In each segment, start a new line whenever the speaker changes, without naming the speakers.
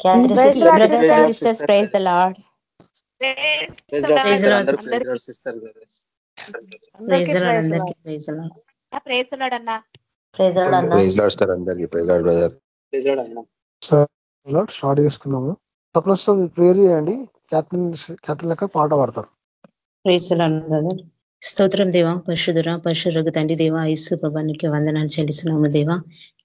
Praise the Lord
start చేసుకున్నాము. సప్లస్ prayer చేయండి. క్యాప్టెన్ క్యాప్టెన్ లెక్క పాట పాడతారు.
స్తోత్రం దేవ పశుధుర పశురగు తండ్రి దేవా ఐసు ప్రభానికి వందనాలు చెల్లిస్తున్నాము దేవా.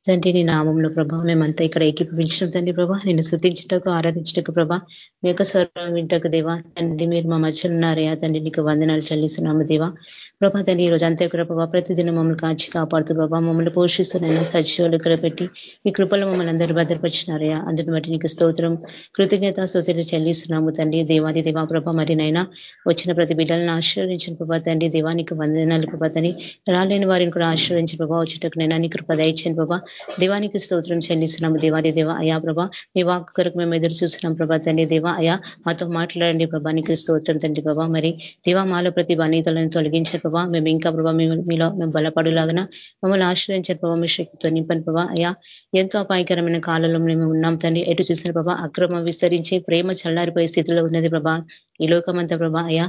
తండ్రి నీ నామంలో ప్రభా మేమంతా ఇక్కడ ఏకీపించిన తండ్రి ప్రభా. నేను శుద్ధించటకు ఆరాధించటకు ప్రభా. మీ యొక్క స్వరం వింటకు దేవా. తండ్రి మీరు మా మధ్యలో ఉన్నారయ్యా. తండ్రి నీకు వందనాలు చెల్లిస్తున్నాము దేవా. ప్రభా తండ్రి ఈ రోజు అంతే ప్రభావ ప్రతిదిన మమ్మల్ని కాచి కాపాడుతూ ప్రభా మమ్మల్ని పోషిస్తున్న సజీవులు పెట్టి మీ కృపలు మమ్మల్ని అందరూ భద్రపరిచినారయ్యా. అందుని బట్టి నీకు స్తోత్రం కృతజ్ఞత స్తోత్రం చెల్లిస్తున్నాము తండ్రి. దేవాది దేవా ప్రభ మరినైనా వచ్చిన ప్రతి బిడ్డలను ఆశీర్వించిన ప్రభా తండ్రి. దేవానికి వందనాలు ప్రభా తని రాలేని వారిని కూడా ఆశీర్వించిన ప్రభావ వచ్చేటకునైనా నీ కృప దయచిన ప్రభా. దేవానికి స్తోత్రం చెల్లిస్తున్నాము దేవాది దేవ. అయా ప్రభా మీ వాక్ కొరకు మేము ఎదురు చూస్తున్నాం ప్రభా తండ్రి. దేవ అయా మాతో మాట్లాడండి ప్రభా నీకు స్తోత్రం తండ్రి ప్రభా. మరి దేవా మాలో ప్రతి బాణీతలను తొలగించే ప్రభావ మేము ఇంకా ప్రభా మీలో మేము బలపడులాగన మమ్మల్ని ఆశ్రయించే ప్రభావ మీ శక్తితో నింపని ప్రభా. అయ్యా ఎంతో అపాయకరమైన కాలంలో మేము ఉన్నాం తండ్రి. ఎటు చూసిన ప్రభా అక్రమం విస్తరించి ప్రేమ చల్లారిపోయే స్థితిలో ఉన్నది ప్రభా. ఈ లోకమంతా ప్రభా అయ్యా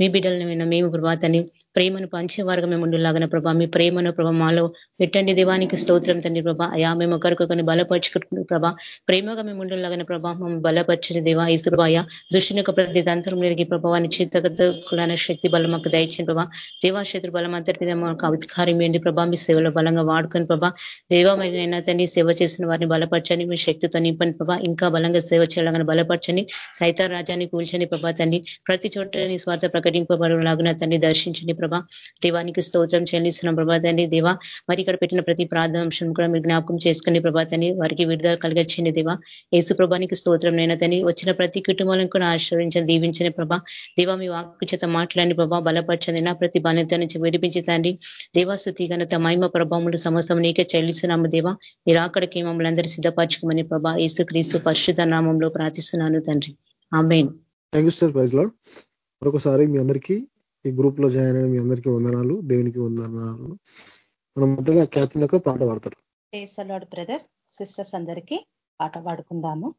మీ బిడ్డలను మేము ప్రభా తని ప్రేమను పంచేవారుగా మేము ఉండేలాగిన ప్రభా. మీ ప్రేమను ప్రభా మాలో పెట్టండి దేవానికి స్తోత్రం తండ్రి ప్రభా. అయా మేము ఒకరికొకరిని బలపరుచుకుంటున్న ప్రభా. ప్రేమగా మేము ఉండేలాగిన ప్రభా మేము బలపరచని దేవా. ఈసురుబాయ దుష్టిని యొక్క ప్రతి దంతరం నిరిగి ప్రభావాన్ని చిత్తగతులైన శక్తి బలం మాకు దయచండి ప్రభా. దేవాశత్రు బలం అంతటి మీద మాకు అధికారం ఏంటి ప్రభా. మీ సేవలో బలంగా వాడుకొని ప్రభా. దేవమైనా తండ్రి సేవ చేసిన వారిని బలపరచని మీ శక్తితో నింపని ప్రభా. ఇంకా బలంగా సేవ చేయాలని బలపరచని సైతాన్ రాజాన్ని కూల్చని ప్రభా తండ్రి. ప్రతి చోట స్వార్థ ప్రకటింపబడలాగిన తండ్రి దర్శించండి ప్రభా. దేవానికి స్తోత్రం చెల్లిస్తున్నాం ప్రభా తండ్రి దేవా. మరి ఇక్కడ పెట్టిన ప్రతి ప్రార్థనాంశం కూడా మీరు జ్ఞాపకం చేసుకుని ప్రభాతని వారికి విడుదల కలిగచ్చింది దేవా. యేసు ప్రభానికి స్తోత్రం నైనదని వచ్చిన ప్రతి కుటుంబాలను కూడా ఆశ్రయించని దీవించని ప్రభా. దేవా మీ వాక్కు చేత మాట్లాడిన ప్రభా. బలపరచండి నా ప్రతి బాధ్యత నుంచి విడిపించి తండ్రి. దేవాస్థుతి ఘనత మహిమ ప్రభావములు సమస్తం నీకే చెల్లిస్తున్నాము దేవా. మీరు అక్కడికి మమ్మల్ని అందరూ సిద్ధపరచుకోమని ప్రభా యేసు క్రీస్తు పరిశుద్ధ నామంలో ప్రార్థిస్తున్నాను తండ్రి. Amen.
Thank you sir praise Lord మరొకసారి మీ అందరికీ ఈ గ్రూప్లో జాయిన్ అయిన మీ అందరికీ వందనాలు దేవునికి వందనాలు. మనం మధ్యగా క్యాప్టెన్ పాట పాడతారు.
బ్రదర్ సిస్టర్స్ అందరికీ పాట పాడుకుందాము.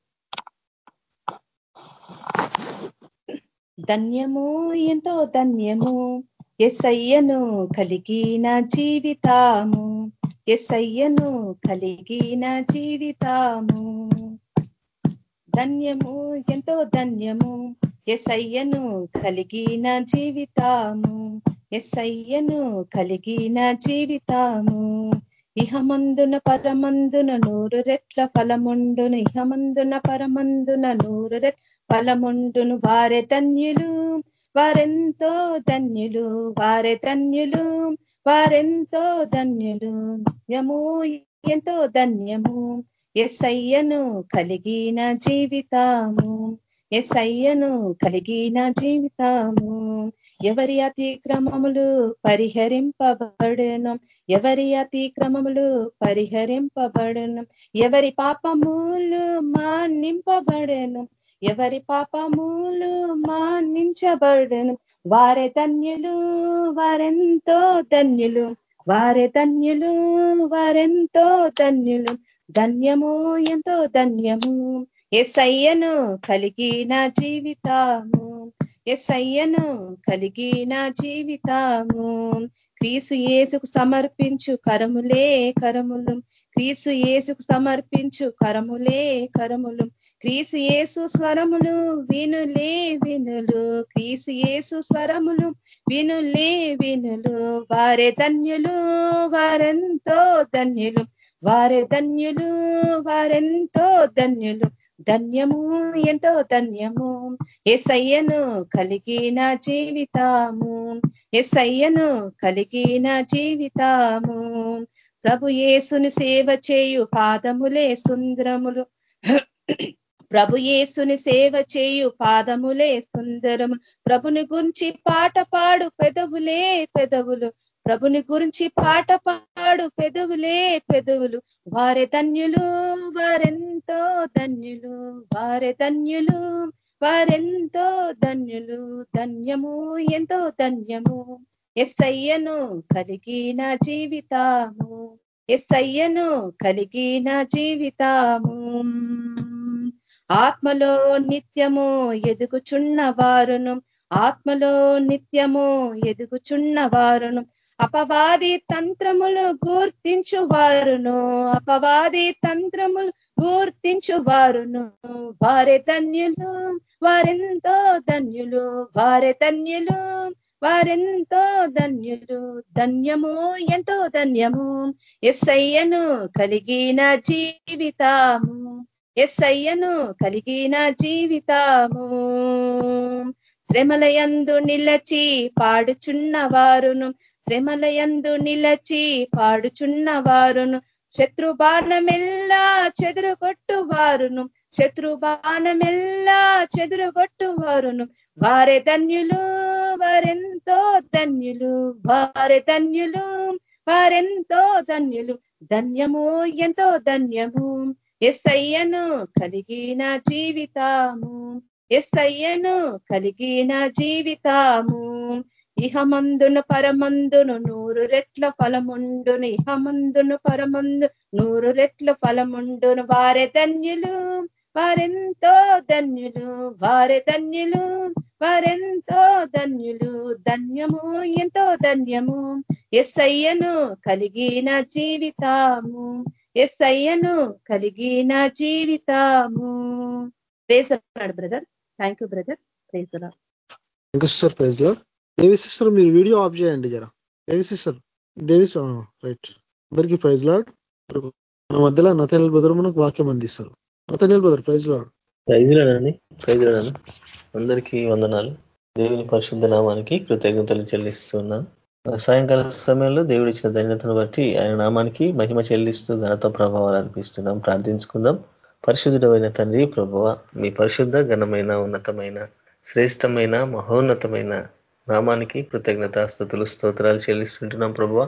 ధన్యము ఎంతో ధన్యము ఎస్ఐయను కలిగిన జీవితాము. ఎస్ఐయను కలిగిన జీవితాము. ధన్యము ఎంతో ధన్యము ఎస్ఐయను కలిగిన జీవితాము ఎస్ఐయను కలిగిన జీవితాము. ఇహమందున పరమందున నూరు రెట్ల ఫలముండును ఇహమందున పరమందున నూరు రెట్ ఫలముండును. వారే ధన్యులు వారెంతో ధన్యులు వారే ధన్యులు వారెంతో ధన్యులు. యము ఎంతో ధన్యము ఎస్ఐయను కలిగిన జీవితాము. ఎస్ఐయను కలిగిన జీవితాము. ఎవరి అతిక్రమములు పరిహరింపబడును? ఎవరి అతిక్రమములు పరిహరింపబడును? ఎవరి పాపములు మాన్నింపబడను? ఎవరి పాపములు మాన్నించబడును? వారే ధన్యులు వారెంతో ధన్యులు? వారే ధన్యులు వారెంతో ధన్యులు? ధన్యము ఎంతో ధన్యము. ఎస్ఐయను కలిగిన జీవితాము ఎస్ఐయను కలిగిన జీవితాము. క్రీసు ఏసుకు సమర్పించు కరములే కరములు క్రీసు ఏసుకు సమర్పించు కరములే కరములు. క్రీసు ఏసు స్వరములు వినులే వినులు క్రీసు ఏసు స్వరములు వినులే వినులు. వారే ధన్యులు వారెంతో ధన్యులు వారే ధన్యులు వారెంతో ధన్యులు. ధన్యము ఎంతో ధన్యము. ఎసయ్యను కలిగిన జీవితాము. ఎసయ్యను కలిగిన జీవితాము. ప్రభు యేసుని సేవ చేయు పాదములే సుందరములు. ప్రభు యేసుని సేవ చేయు పాదములే సుందరము. ప్రభుని గురించి పాట పాడు పెదవులే పెదవులు. ప్రభుని గురించి పాట పాడు పెదవులే పెదవులు. వారే ధన్యులు వారెంతో ధన్యులు వారే ధన్యులు వారెంతో ధన్యులు. ధన్యము ఎంతో ధన్యము. ఎస్ఐయను కలిగిన జీవితాము. ఎస్ఐయను కలిగిన జీవితాము. ఆత్మలో నిత్యము ఎదుగుచున్న వారును. ఆత్మలో నిత్యము ఎదుగుచున్న వారును. అపవాది తంత్రములు గుర్తించు వారును అపవాది తంత్రములు గుర్తించు వారును వారే ధన్యులు వారెంతో ధన్యులు వారే ధన్యులు వారెంతో ధన్యులు. ధన్యము ఎంతో ధన్యము. ఎస్ఐయను కలిగిన జీవితాము. ఎస్ఐయను కలిగిన జీవితాము. శ్రమలయందు నిలచి పాడుచున్న వారును శ్రమలయందు నిలచి పాడుచున్న వారును శత్రుబాణమెల్లా చెదురుగొట్టు వారును శత్రుబాణమెల్లా చెదురుగొట్టు వారును వారే ధన్యులు వారెంతో ధన్యులు. వారే ధన్యులు వారెంతో ధన్యులు. ధన్యము ఎంతో ధన్యము. ఎస్తయ్యను కలిగిన జీవితాము. ఎస్తయ్యను కలిగిన జీవితాము. ఇహమందును పరమందును నూరు రెట్ల ఫలముండును ఇహమందును పరమందు నూరు రెట్ల ఫలముండును వారే ధన్యులు వారెంతో ధన్యులు వారే ధన్యులు వారెంతో ధన్యులు ధన్యము ఎంతో ధన్యము. ఎస్ఐయను కలిగిన జీవితాము ఎస్ఐయను కలిగిన జీవితాము. ప్రేసన్నాడు బ్రదర్ థ్యాంక్ యూ బ్రదర్ ప్రేసరా
థ్యాంక్ యూ సార్ ప్రైజ్లో దేవి సిస్టర్ మీరు వీడియో ఆఫ్ చేయండి జరా. Devi sister Devi right. అందరికీ ప్రైజ్ లాడ్. మన మధ్యలో నతనీల్ బదులు మనకు వాక్యం అందిస్తారు. నతనీల్ బదులు ప్రైజ్ లాడ్.
ప్రైజ్ లాడండి. ప్రైజ్ లాడను అందరికీ వందనాలు. దేవుని పరిశుద్ధ నామానికి కృతజ్ఞతలు చెల్లిస్తున్నాను. సాయంకాల సమయంలో దేవుడు ఇచ్చిన ధన్యతను బట్టి ఆయన నామానికి మహిమ చెల్లిస్తూ ఘనత ప్రభావాలు అనిపిస్తున్నాం ప్రార్థించుకుందాం. పరిశుద్ధుడమైన తండ్రి ప్రభువ మీ పరిశుద్ధ ఘనమైన ఉన్నతమైన శ్రేష్టమైన మహోన్నతమైన నామానికి కృతజ్ఞత స్థుతులు స్తోత్రాలు చెల్లిస్తుంటున్నాం ప్రభువ.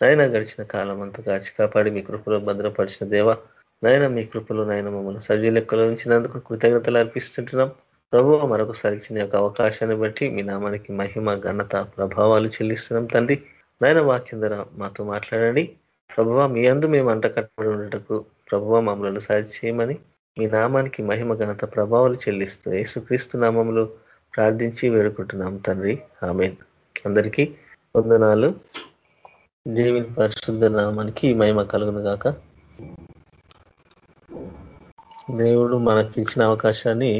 నాయన గడిచిన కాలం అంతా కాచి కాపాడి మీ కృపలో భద్రపరిచిన దేవ. నాయన మీ కృపలో నాయన మమ్మల్ని సజీ లెక్కలో ఉంచినందుకు కృతజ్ఞతలు అర్పిస్తుంటున్నాం. ప్రభు మరొకసారి ఇచ్చిన యొక్క అవకాశాన్ని బట్టి మీ నామానికి మహిమ ఘనత ప్రభావాలు చెల్లిస్తున్నాం తండ్రి. నాయన వాక్యం ధర మాతో మాట్లాడండి. ప్రభువ మీ అందు మేము అంట కట్టబడి ఉండటకు ప్రభువ మమ్మల్ని సాధి చేయమని మీ నామానికి మహిమ ఘనత ప్రభావాలు చెల్లిస్తూ యేసుక్రీస్తు నామములు ప్రార్థించి వేడుకుంటున్నాం తండ్రి. ఆమె అందరికీ వందనాలు. దేవిని పరిశుద్ధ నామానికి మహిమ కలుగును గాక. దేవుడు మనకి ఇచ్చిన అవకాశాన్ని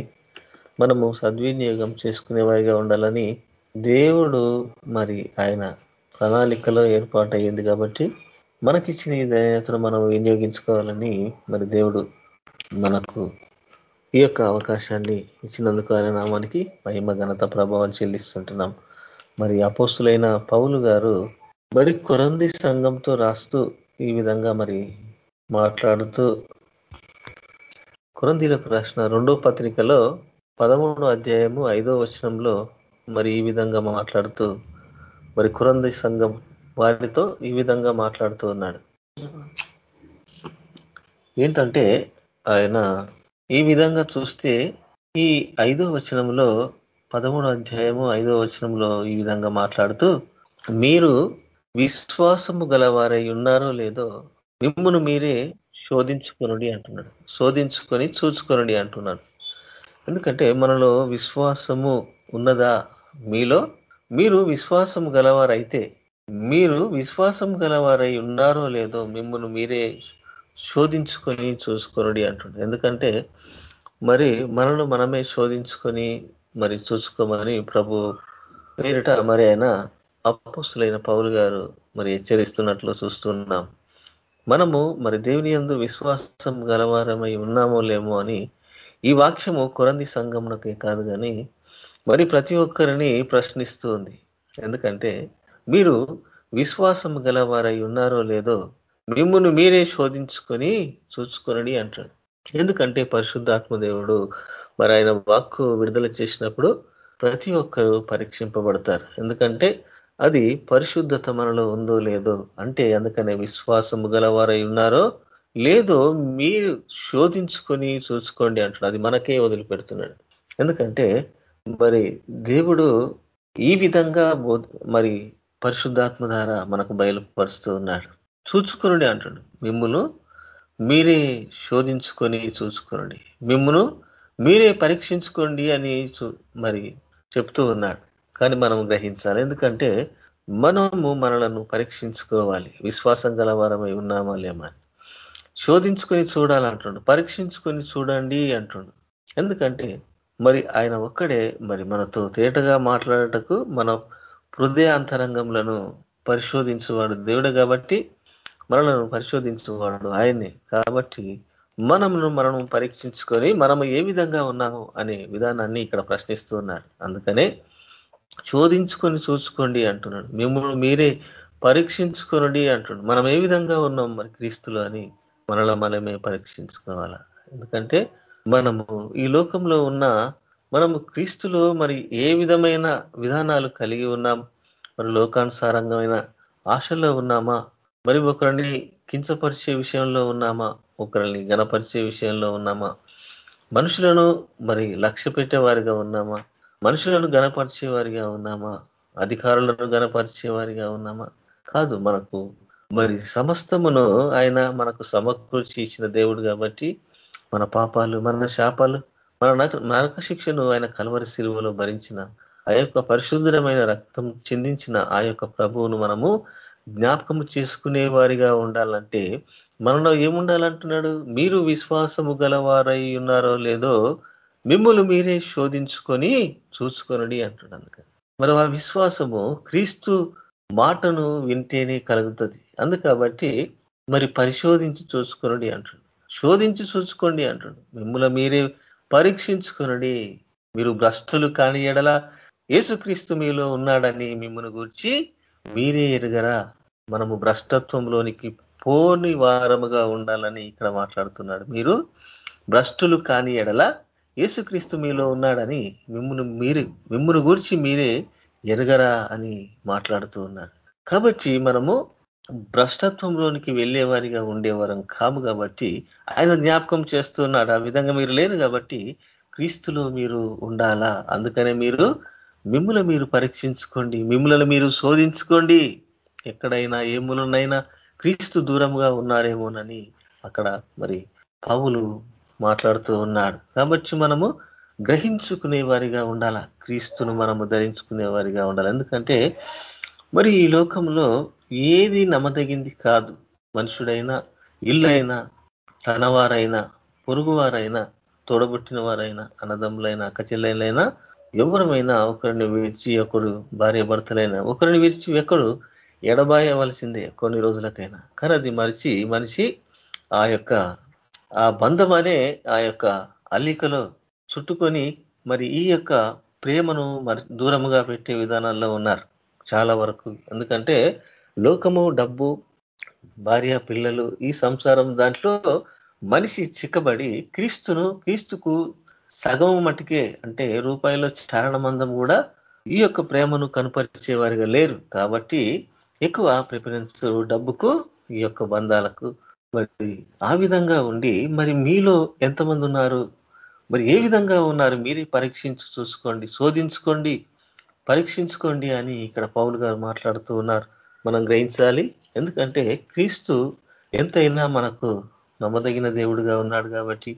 మనము సద్వినియోగం చేసుకునేవారిగా ఉండాలని దేవుడు మరి ఆయన ప్రణాళికలో ఏర్పాటు అయ్యింది కాబట్టి మనకిచ్చిన ఈ దయతను మనం వినియోగించుకోవాలని మరి దేవుడు మనకు ఈ యొక్క అవకాశాన్ని ఇచ్చినందుకు ఆయన నామానికి మహిమ ఘనత ప్రభావాలు చెల్లిస్తుంటున్నాం. మరి అపోస్తులైన పౌలు గారు మరి కొరంది సంఘంతో రాస్తూ ఈ విధంగా మరి మాట్లాడుతూ కొరందీలకు రాసిన రెండో పత్రికలో పదమూడో అధ్యాయము ఐదో వచనంలో మరి ఈ విధంగా మాట్లాడుతూ మరి కురంది సంఘం వారితో ఈ విధంగా మాట్లాడుతూ ఉన్నాడు. ఏంటంటే ఆయన ఈ విధంగా చూస్తే ఈ ఐదో వచనంలో పదమూడో అధ్యాయము ఐదో వచనంలో ఈ విధంగా మాట్లాడుతూ మీరు విశ్వాసము గలవారై ఉన్నారో లేదో మిమ్మును మీరే శోధించుకొనుడి అంటున్నాడు. శోధించుకొని చూచుకొనుడి అంటున్నాడు. ఎందుకంటే మనలో విశ్వాసము ఉన్నదా? మీలో మీరు విశ్వాసం గలవారైతే మీరు విశ్వాసం గలవారై ఉన్నారో లేదో మిమ్మల్ని మీరే శోధించుకొని చూసుకొనుడి అంటున్నాడు ఎందుకంటే మరి మనను మనమే శోధించుకొని మరి చూసుకోమని ప్రభు పేరిట మరి ఆయన అప్పస్తులైన పౌలు గారు మరి హెచ్చరిస్తున్నట్లు చూస్తున్నాం. మనము మరి దేవుని ఎందు విశ్వాసం గలవారమై ఉన్నామో లేమో అని ఈ వాక్యము కొరంది సంఘంలోకే కాదు కానీ మరి ప్రతి ఒక్కరిని ప్రశ్నిస్తుంది ఎందుకంటే మీరు విశ్వాసం గలవారై ఉన్నారో లేదో మిమ్మును మీరే శోధించుకొని చూసుకొనడి అంటాడు. ఎందుకంటే పరిశుద్ధాత్మదేవుడు మరి ఆయన వాక్కు విడుదల చేసినప్పుడు ప్రతి ఒక్కరు పరీక్షింపబడతారు. ఎందుకంటే అది పరిశుద్ధత మనలో ఉందో లేదో అంటే అందుకనే విశ్వాసము గలవారై ఉన్నారో లేదో మీరు శోధించుకొని చూసుకోండి అంటాడు. అది మనకే వదిలిపెడుతున్నాడు. ఎందుకంటే మరి దేవుడు ఈ విధంగా మరి పరిశుద్ధాత్మ ద్వారా మనకు బయలుపరుస్తూ ఉన్నాడు. చూచుకొనుడి అంటాడు. మిమ్మును మీరే శోధించుకొని చూచుకొనండి. మిమ్మును మీరే పరీక్షించుకోండి అని మరి చెప్తూ ఉన్నాడు. కానీ మనం గ్రహించాలి. ఎందుకంటే మనము మనలను పరీక్షించుకోవాలి. విశ్వాసం గలవారమై ఉన్నామా లేమా శోధించుకొని చూడాలంటుండు. పరీక్షించుకొని చూడండి అంటుండు. ఎందుకంటే మరి ఆయన ఒక్కడే మరి మనతో తేటగా మాట్లాడటకు మన హృదయ అంతరంగంలను పరిశోధించేవాడు దేవుడు కాబట్టి మనలను పరిశోధించేవాడు ఆయన్ని కాబట్టి మనమును మనం పరీక్షించుకొని మనము ఏ విధంగా ఉన్నాము అనే విధానాన్ని ఇక్కడ ప్రశ్నిస్తూ ఉన్నాడు అందుకనే చోదించుకొని చూసుకోండి అంటున్నాడు. మిమ్మల్ని మీరే పరీక్షించుకోనండి అంటున్నాడు. మనం ఏ విధంగా ఉన్నాం మరి క్రీస్తులు అని మనలో మనమే పరీక్షించుకోవాలా? ఎందుకంటే మనము ఈ లోకంలో ఉన్న మనము క్రీస్తులో మరి ఏ విధమైన విధానాలు కలిగి ఉన్నాం? మరి లోకానుసారంగమైన ఆశలో ఉన్నామా? మరి ఒకరిని కించపరిచే విషయంలో ఉన్నామా? ఒకరిని గణపరిచే విషయంలో ఉన్నామా? మనుషులను మరి లక్ష్య పెట్టే వారిగా ఉన్నామా? మనుషులను గణపరిచే వారిగా ఉన్నామా? అధికారులను గణపరిచే వారిగా ఉన్నామా? కాదు మనకు మరి సమస్తమును ఆయన మనకు సమకూర్చి ఇచ్చిన దేవుడు కాబట్టి మన పాపాలు మన శాపాలు మన నరక శిక్షను ఆయన కలవరి శిలువలో భరించిన ఆ యొక్క పరిశుద్ధమైన రక్తం చిందించిన ఆ యొక్క ప్రభువును మనము జ్ఞాపకము చేసుకునే వారిగా ఉండాలంటే మనలో ఏముండాలంటున్నాడు? మీరు విశ్వాసము గలవారై ఉన్నారో లేదో మిమ్మల్ని మీరే శోధించుకొని చూసుకొనడి అంటున్నాను అందుకని. మరి ఆ విశ్వాసము క్రీస్తు మాటను వింటేనే కలుగుతుంది. అందుకాబట్టి మరి పరిశోధించి చూసుకొనడి అంటున్నాడు. శోధించి చూసుకోండి అంటున్నాడు. మిమ్మల్ని మీరే పరీక్షించుకొనడి. మీరు భ్రష్టులు కాని ఎడల యేసుక్రీస్తు మీలో ఉన్నాడని మిమ్మల్ని గురించి మీరే ఎరగరా? మనము భ్రష్టత్వంలోనికి పోని వారముగా ఉండాలని ఇక్కడ మాట్లాడుతున్నాడు. మీరు భ్రష్టులు కాని ఎడల యేసుక్రీస్తు మీలో ఉన్నాడని మిమ్మను మీరు మిమ్మల్ని గురించి మీరే ఎరగరా అని మాట్లాడుతూ ఉన్నారు. కాబట్టి మనము భ్రష్టత్వంలోనికి వెళ్ళేవారిగా ఉండేవారం కాము కాబట్టి ఆయన జ్ఞాపకం చేస్తున్నాడు. ఆ విధంగా మీరు లేరు కాబట్టి క్రీస్తులో మీరు ఉండాలా? అందుకనే మీరు మిమ్మల్ని మీరు పరీక్షించుకోండి మిమ్మల్ని మీరు శోధించుకోండి. ఎక్కడైనా ఏ మూలనైనా క్రీస్తు దూరంగా ఉన్నారేమోనని అక్కడ మరి పౌలు మాట్లాడుతూ ఉన్నాడు. కాబట్టి మనము గ్రహించుకునే వారిగా ఉండాల? క్రీస్తును మనము ధరించుకునే వారిగా ఉండాలి? ఎందుకంటే మరి ఈ లోకంలో ఏది నమ్మదగింది కాదు. మనుషుడైనా ఇల్లైనా తనవారైనా పొరుగువారైనా తోడబుట్టిన వారైనా అన్నదమ్ములైనా అక్కచెల్లెలైనా ఎవరమైనా ఒకరిని విడిచి ఒకరు భార్య భర్తలైనా ఒకరిని విడిచి ఒకడు ఎడబాయవలసిందే కొన్ని రోజులకైనా. కానీ అది మరిచి మనిషి ఆ యొక్క ఆ బంధం అనే ఆ యొక్క అల్లికలో చుట్టుకొని మరి ఈ యొక్క ప్రేమను మరి దూరముగా పెట్టే విధానాల్లో ఉన్నారు చాలా వరకు. ఎందుకంటే లోకము డబ్బు భార్య పిల్లలు ఈ సంసారం దాంట్లో మనిషి చిక్కబడి క్రీస్తును క్రీస్తుకు సగం మటుకే అంటే రూపాయల చారణమందం కూడా ఈ యొక్క ప్రేమను కనుపరిచేవారిగా లేరు. కాబట్టి ఎక్కువ ప్రిఫరెన్స్ డబ్బుకు ఈ యొక్క బంధాలకు మరి ఆ విధంగా ఉండి మరి మీలో ఎంతమంది ఉన్నారు? మరి ఏ విధంగా ఉన్నారు? మీరే పరీక్షించి చూసుకోండి శోధించుకోండి పరీక్షించుకోండి అని ఇక్కడ పౌలు గారు మాట్లాడుతూ ఉన్నారు. మనం గ్రహించాలి. ఎందుకంటే క్రీస్తు ఎంతైనా మనకు నమ్మదగిన దేవుడుగా ఉన్నాడు కాబట్టి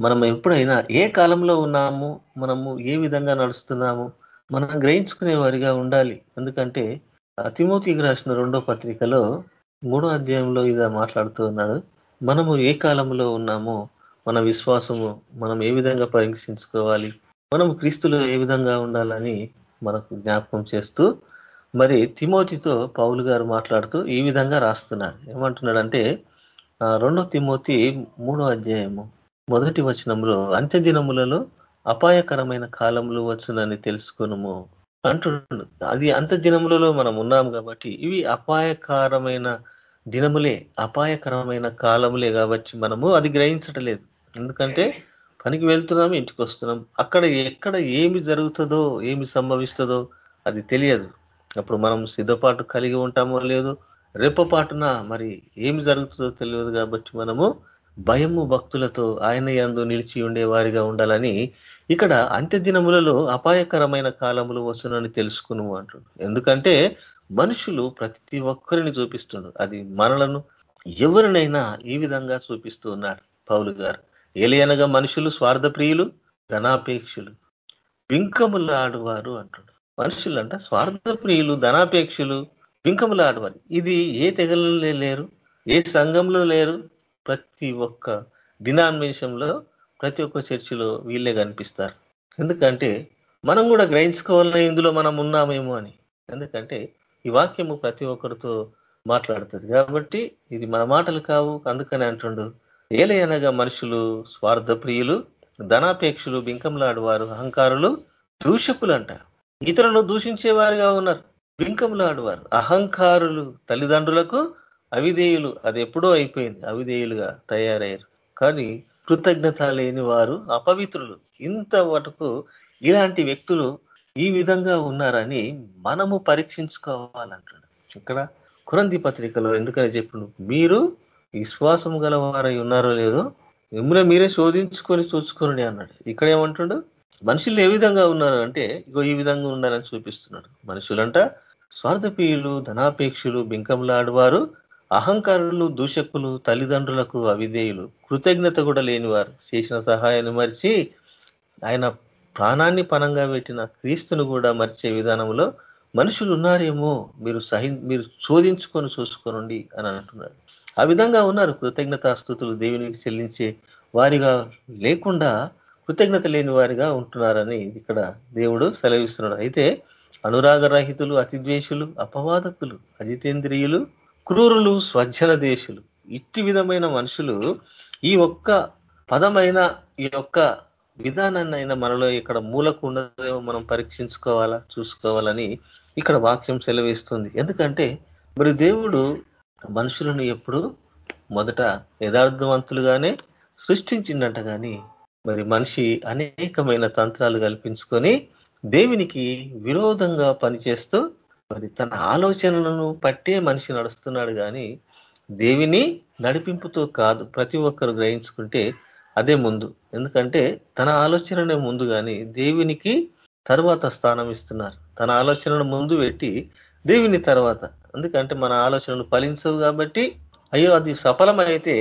మనం ఎప్పుడైనా ఏ కాలంలో ఉన్నాము మనము ఏ విధంగా నడుస్తున్నాము మనం గ్రహించుకునే వారిగా ఉండాలి. ఎందుకంటే తిమోతికి రాసిన రెండో పత్రికలో మూడో అధ్యాయంలో ఇదా మాట్లాడుతూ ఉన్నాడు. మనము ఏ కాలంలో ఉన్నామో మన విశ్వాసము మనం ఏ విధంగా పరీక్షించుకోవాలి మనం క్రీస్తులో ఏ విధంగా ఉండాలని మనకు జ్ఞాపకం చేస్తూ మరి తిమోతితో పౌలు గారు మాట్లాడుతూ ఈ విధంగా రాస్తున్నాడు ఏమంటున్నాడంటే రెండో తిమోతి మూడో అధ్యాయము. మొదటి వచనంలో అంత్య దినములలో అపాయకరమైన కాలములు వచ్చునని తెలుసుకునము అంటుండు. అది అంత దినములలో మనం ఉన్నాం కాబట్టి ఇవి అపాయకరమైన దినములే అపాయకరమైన కాలములే కాబట్టి మనము అది గ్రహించటలేదు. ఎందుకంటే పనికి వెళ్తున్నాము ఇంటికి వస్తున్నాం అక్కడ ఎక్కడ ఏమి జరుగుతుందో ఏమి సంభవిస్తుందో అది తెలియదు. అప్పుడు మనం సిద్ధపాటు కలిగి ఉంటామో లేదో రెప్పపాటున మరి ఏమి జరుగుతుందో తెలియదు కాబట్టి మనము భయము భక్తులతో ఆయన యందు నిలిచి ఉండే వారిగా ఉండాలని ఇక్కడ అంత్య దినములలో అపాయకరమైన కాలములు వస్తునని తెలుసుకును అంటుడు. ఎందుకంటే మనుషులు ప్రతి ఒక్కరిని చూపిస్తుండు అది మనలను ఎవరినైనా ఈ విధంగా చూపిస్తూ ఉన్నాడు పౌలు గారు. ఏలియనగా మనుషులు స్వార్థప్రియులు ధనాపేక్షులు. వింకములు ఆడువారు అంటున్నారు మనుషులు అంట స్వార్థప్రియులు ధనాపేక్షులు వింకములు ఆడవారు ఇది ఏ తెగలలో లేరు? ఏ సంఘంలో లేరు? ప్రతి ఒక్క డినామినేషన్లో ప్రతి ఒక్క చర్చిలో వీళ్ళే కనిపిస్తారు. ఎందుకంటే మనం కూడా గ్రహించుకోవాలని ఇందులో మనం ఉన్నామేమో అని. ఎందుకంటే ఈ వాక్యము ప్రతి ఒక్కరితో మాట్లాడుతుంది. కాబట్టి ఇది మన మాటలు కావు. అందుకని అంటుండు ఏలయనగా మనుషులు స్వార్థప్రియులు ధనాపేక్షలు బింకంలాడువారు అహంకారులు దూషకులు అంట ఇతరులను దూషించేవారుగా ఉన్నారు. బింకంలాడువారు అహంకారులు తల్లిదండ్రులకు అవిధేయులు అది ఎప్పుడో అయిపోయింది అవిధేయులుగా తయారయ్యారు. కానీ కృతజ్ఞత లేని వారు అపవిత్రులు. ఇంత వరకు ఇలాంటి వ్యక్తులు ఈ విధంగా ఉన్నారని మనము పరీక్షించుకోవాలంటున్నాడు. ఇక్కడ కురంది పత్రికలో ఎందుకని చెప్పు మీరు విశ్వాసం గలవారై ఉన్నారో లేదో మిమ్మల్ని మీరే శోధించుకొని చూసుకొని అన్నాడు. ఇక్కడ ఏమంటుడు? మనుషులు ఏ విధంగా ఉన్నారు అంటే ఇగో ఈ విధంగా ఉన్నారని చూపిస్తున్నాడు. మనుషులంట స్వార్థపీయులు ధనాపేక్షులు బింకంలాడువారు అహంకారులు దూషకులు తల్లిదండ్రులకు అవిధేయులు. కృతజ్ఞత కూడా లేనివారు. చేసిన సహాయాన్ని మరిచి ఆయన ప్రాణాన్ని పనంగా పెట్టిన క్రీస్తును కూడా మరిచే విధానంలో మనుషులు ఉన్నారేమో మీరు సహి మీరు చోదించుకొని చూసుకోనండి అని అంటున్నాడు. ఆ విధంగా ఉన్నారు కృతజ్ఞతాస్థుతులు దేవునికి చెల్లించే వారిగా లేకుండా కృతజ్ఞత లేని వారిగా ఉంటున్నారని ఇక్కడ దేవుడు సెలవిస్తున్నాడు. అయితే అనురాగరహితులు అతిద్వేషులు అపవాదకులు అజితేంద్రియులు క్రూరులు స్వజ్జన దేశులు. ఇట్టి విధమైన మనుషులు ఈ ఒక్క పదమైన ఈ యొక్క విధానాన్ని అయినా మనలో ఇక్కడ మూలకు ఉన్నదేమో మనం పరీక్షించుకోవాలా చూసుకోవాలని ఇక్కడ వాక్యం సెలవిస్తుంది. ఎందుకంటే మరి దేవుడు మనుషులను ఎప్పుడు మొదట యథార్థవంతులుగానే సృష్టించిందంట కానీ మరి మనిషి అనేకమైన తంత్రాలు కల్పించుకొని దేవునికి విరోధంగా పనిచేస్తూ మరి తన ఆలోచనలను పట్టే మనిషి నడుస్తున్నాడు కానీ దేవిని నడిపింపుతో కాదు ప్రతి ఒక్కరు గ్రహించుకుంటే అదే ముందు. ఎందుకంటే తన ఆలోచననే ముందు కానీ దేవునికి తర్వాత స్థానం ఇస్తున్నారు. తన ఆలోచనను ముందు పెట్టి దేవుని తర్వాత. ఎందుకంటే మన ఆలోచనలు ఫలించవు కాబట్టి అయ్యో అది సఫలమైతే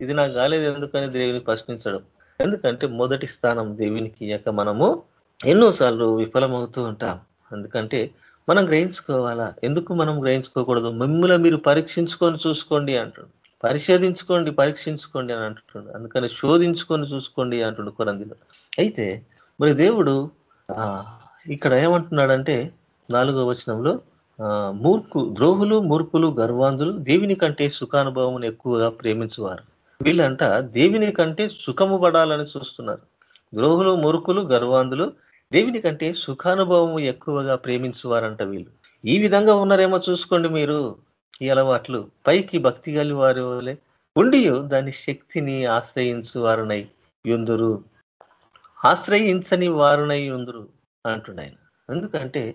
ఇది నాకు కాలేదు ఎందుకని దేవుని ప్రశ్నించడం. ఎందుకంటే మొదటి స్థానం దేవునికి. ఇయ్యక మనము ఎన్నోసార్లు విఫలమవుతూ ఉంటాం. ఎందుకంటే మనం గ్రహించుకోవాలా? ఎందుకు మనం గ్రహించుకోకూడదు? మిమ్మల్ని మీరు పరీక్షించుకొని చూసుకోండి అంటాడు. పరిశోధించుకోండి పరీక్షించుకోండి అని అంటున్నాడు అందుకని శోధించుకొని చూసుకోండి అంటుండు కొరందిలో. అయితే మరి దేవుడు ఇక్కడ ఏమంటున్నాడంటే నాలుగో వచనంలో మూర్ఖు ద్రోహులు మూర్ఖులు గర్వాంధులు దేవుని కంటే సుఖానుభవం ఎక్కువగా ప్రేమించువారు. వీళ్ళంట దేవుని కంటే సుఖము పడాలని చూస్తున్నారు. ద్రోహులు మూర్ఖులు గర్వాంధులు దేవుని కంటే సుఖానుభవం ఎక్కువగా ప్రేమించువారంట వీళ్ళు. ఈ విధంగా ఉన్నారేమో చూసుకోండి మీరు. ఈ అలవాట్లు. పైకి భక్తి గలి వారి వలె ఉండి దాని శక్తిని ఆశ్రయించు వారునై యుందురు. ఆశ్రయించని వారునై ఉందరు అంటున్నాయన. ఎందుకంటే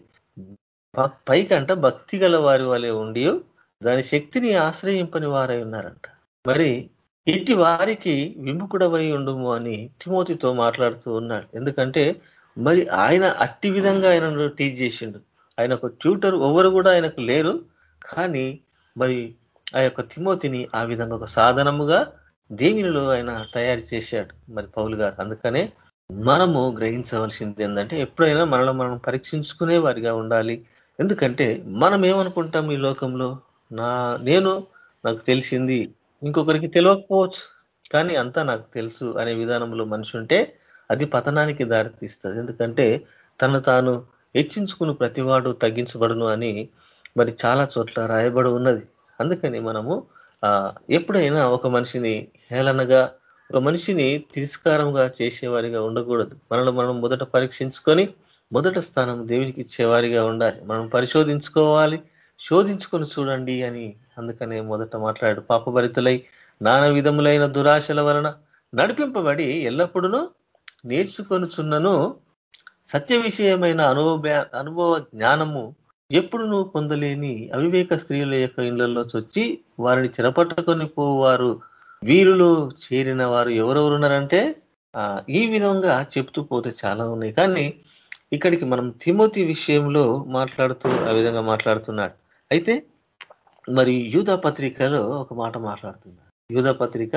పైకంట భక్తి గల వారి వలె ఉండి దాని శక్తిని ఆశ్రయింపని వారై ఉన్నారంట. మరి ఇట్టి వారికి విముకుడవై ఉండుము అని తిమోతితో మాట్లాడుతూ ఉన్నాడు. ఎందుకంటే మరి ఆయన అట్టి విధంగా ఆయన టీచ్ చేసిండు. ఆయన ఒక ట్యూటర్ ఎవరు కూడా ఆయనకు లేరు. కానీ మరి ఆ యొక్క తిమోతిని ఆ విధంగా ఒక సాధనముగా దేవునిలో ఆయన తయారు చేశాడు. మరి పౌలు గారు. అందుకనే మనము గ్రహించవలసింది ఏంటంటే ఎప్పుడైనా మనలో మనం పరీక్షించుకునే వారిగా ఉండాలి. ఎందుకంటే మనం ఏమనుకుంటాం ఈ లోకంలో? నా నేను నాకు తెలిసింది ఇంకొకరికి తెలియకపోవచ్చు. కానీ అంతా నాకు తెలుసు అనే విధానంలో మనిషి ఉంటే అది పతనానికి దారితీస్తుంది. ఎందుకంటే తను తాను హెచ్చించుకుని ప్రతివాడు తగ్గించబడును అని మరి చాలా చోట్ల రాయబడి ఉన్నది. అందుకని మనము ఎప్పుడైనా ఒక మనిషిని హేళనగా ఒక మనిషిని తిరస్కారంగా చేసేవారిగా ఉండకూడదు. మనలో మనం మొదట పరీక్షించుకొని మొదట స్థానం దేవునికి ఇచ్చేవారిగా ఉండాలి. మనం పరిశోధించుకోవాలి. శోధించుకొని చూడండి అని అందుకనే మొదట మాట్లాడు పాపభరితులై నానా విధములైన దురాశల వలన నడిపింపబడి ఎల్లప్పుడూ నేర్చుకొనుచున్నను. సత్య విషయమైన అనుభవ అనుభవ జ్ఞానము ఎప్పుడు నువ్వు పొందలేని అవివేక స్త్రీల యొక్క ఇళ్ళలో చొచ్చి వారిని చెరపట్టుకొని పోవారు. వీరులు చేరిన వారు ఎవరెవరున్నారంటే ఈ విధంగా చెప్తూ పోతే చాలా ఉన్నాయి. కానీ ఇక్కడికి మనం తిమోతి విషయంలో మాట్లాడుతూ ఆ విధంగా మాట్లాడుతున్నాడు. అయితే మరి యూధ పత్రికలో ఒక మాట మాట్లాడుతున్నాడు. యూధ పత్రిక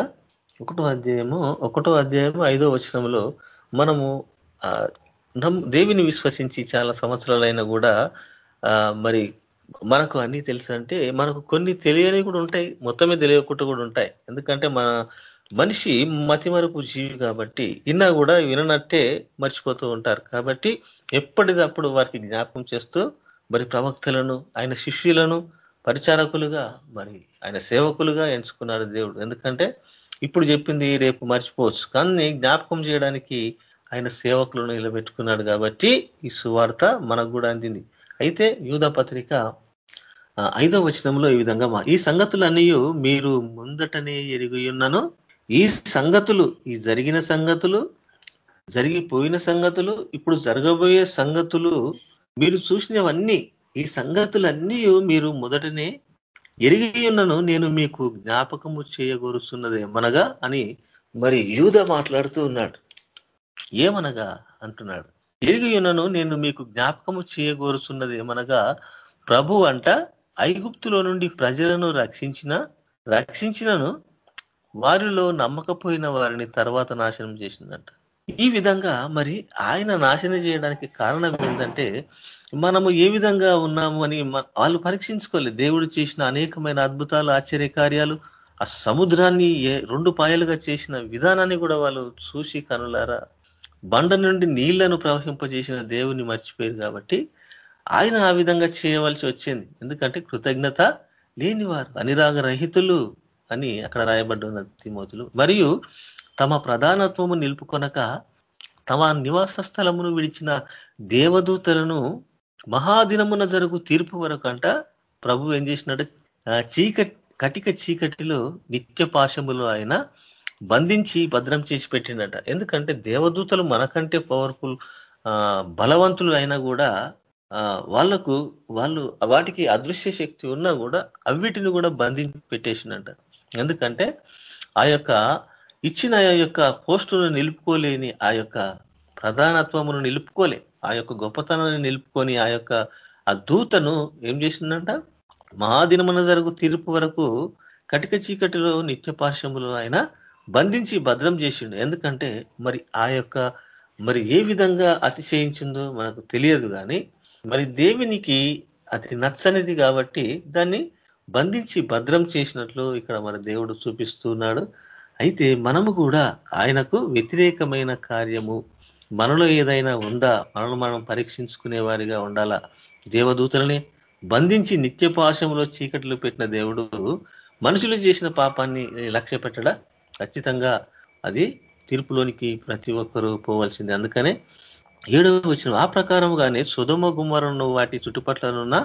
ఒకటో అధ్యాయము ఒకటో అధ్యాయము ఐదో వచనంలో మనము దేవిని విశ్వసించి చాలా సంవత్సరాలైనా కూడా మరి మనకు అన్ని తెలుసు అంటే మనకు కొన్ని తెలియని కూడా ఉంటాయి మొత్తమే తెలియకుండా కూడా ఉంటాయి. ఎందుకంటే మన మనిషి మతి మరపు జీవి కాబట్టి ఇన్నా కూడా విననట్టే మర్చిపోతూ ఉంటారు. కాబట్టి ఎప్పటిదప్పుడు వారికి జ్ఞాపకం చేస్తూ మరి ప్రవక్తలను ఆయన శిష్యులను పరిచారకులుగా మరి ఆయన సేవకులుగా ఎంచుకున్నారు దేవుడు. ఎందుకంటే ఇప్పుడు చెప్పింది రేపు మర్చిపోవచ్చు. కానీ జ్ఞాపకం చేయడానికి ఆయన సేవకులను నిలబెట్టుకున్నాడు కాబట్టి ఈ సువార్త మనకు కూడా అందింది. అయితే యూధ పత్రిక ఐదో వచనంలో ఈ విధంగా ఈ సంగతులన్నీ మీరు ముందటనే ఎరిగి ఈ సంగతులు ఈ జరిగిన సంగతులు జరిగిపోయిన సంగతులు ఇప్పుడు జరగబోయే సంగతులు మీరు చూసినవన్నీ ఈ సంగతులన్నీ మీరు మొదటనే ఎరిగి ఉన్నను నేను మీకు జ్ఞాపకము చేయగోరుస్తున్నది ఏమనగా అని మరి యూద మాట్లాడుతూ ఉన్నాడు. ఏమనగా అంటున్నాడు. ఎరిగి ఉన్నను నేను మీకు జ్ఞాపకము చేయగోరుస్తున్నది ఏమనగా ప్రభు అంట ఐగుప్తులో నుండి ప్రజలను రక్షించిన రక్షించినను వారిలో నమ్మకపోయిన వారిని తర్వాత నాశనం చేసిందంట. ఈ విధంగా మరి ఆయన నాశనం చేయడానికి కారణం ఏంటంటే మనము ఏ విధంగా ఉన్నాము అని వాళ్ళు పరీక్షించుకోలేదు. దేవుడు చేసిన అనేకమైన అద్భుతాలు ఆశ్చర్య కార్యాలు ఆ సముద్రాన్ని రెండు పాయలుగా చేసిన విధానాన్ని కూడా వాళ్ళు చూసి కనులారా బండ నుండి నీళ్ళను ప్రవహింపజేసిన దేవుని మర్చిపోయారు కాబట్టి ఆయన ఆ విధంగా చేయవలసి వచ్చింది. ఎందుకంటే కృతజ్ఞత లేనివారు అనిరాగ రహితులు అని అక్కడ రాయబడ్డ తిమోతులు. మరియు తమ ప్రధానత్వము నిలుపుకొనక తమ నివాస స్థలమును విడిచిన దేవదూతలను మహాదినమున జరుగు తీర్పు వరకు అంట ప్రభు ఏం చేసినట్టు చీకటి కటిక చీకటిలో నిత్య పాశములు ఆయన బంధించి భద్రం చేసి పెట్టిండట. ఎందుకంటే దేవదూతలు మనకంటే పవర్ఫుల్ బలవంతులు అయినా కూడా వాళ్ళకు వాళ్ళు వాటికి అదృశ్య శక్తి ఉన్నా కూడా అవిటిని కూడా బంధించి పెట్టేసిండట ఎందుకంటే ఆ యొక్క ఇచ్చిన ఆ యొక్క పోస్టును నిలుపుకోలేని ఆ యొక్క ప్రధానత్వమును నిలుపుకోలే. ఆ యొక్క గొప్పతనాన్ని నిలుపుకొని ఆ యొక్క ఆ దూతను ఏం చేసిందంట? మహాదినమున జరుగు తీర్పు వరకు కటిక చీకటిలో నిత్య పార్శ్వములు ఆయన బంధించి భద్రం చేసిండు. ఎందుకంటే మరి ఆ యొక్క మరి ఏ విధంగా అతిశయించిందో మనకు తెలియదు కానీ మరి దేవునికి అది నచ్చనిది కాబట్టి దాన్ని బంధించి భద్రం చేసినట్లు ఇక్కడ మన దేవుడు చూపిస్తున్నాడు. అయితే మనము కూడా ఆయనకు వ్యతిరేకమైన కార్యము మనలో ఏదైనా ఉందా మనను మనం పరీక్షించుకునే వారిగా ఉండాలా? దేవదూతలని బంధించి నిత్యపాశంలో చీకటిలో చీకట్లు పెట్టిన దేవుడు మనుషులు చేసిన పాపాన్ని లక్ష్య పెట్టడా? ఖచ్చితంగా అది తీర్పులోనికి ప్రతి ఒక్కరూ పోవాల్సింది. అందుకనే ఏడవ వచ్చిన ఆ ప్రకారముగానే సుధమ గుమ్మరను వాటి చుట్టుపట్లనున్న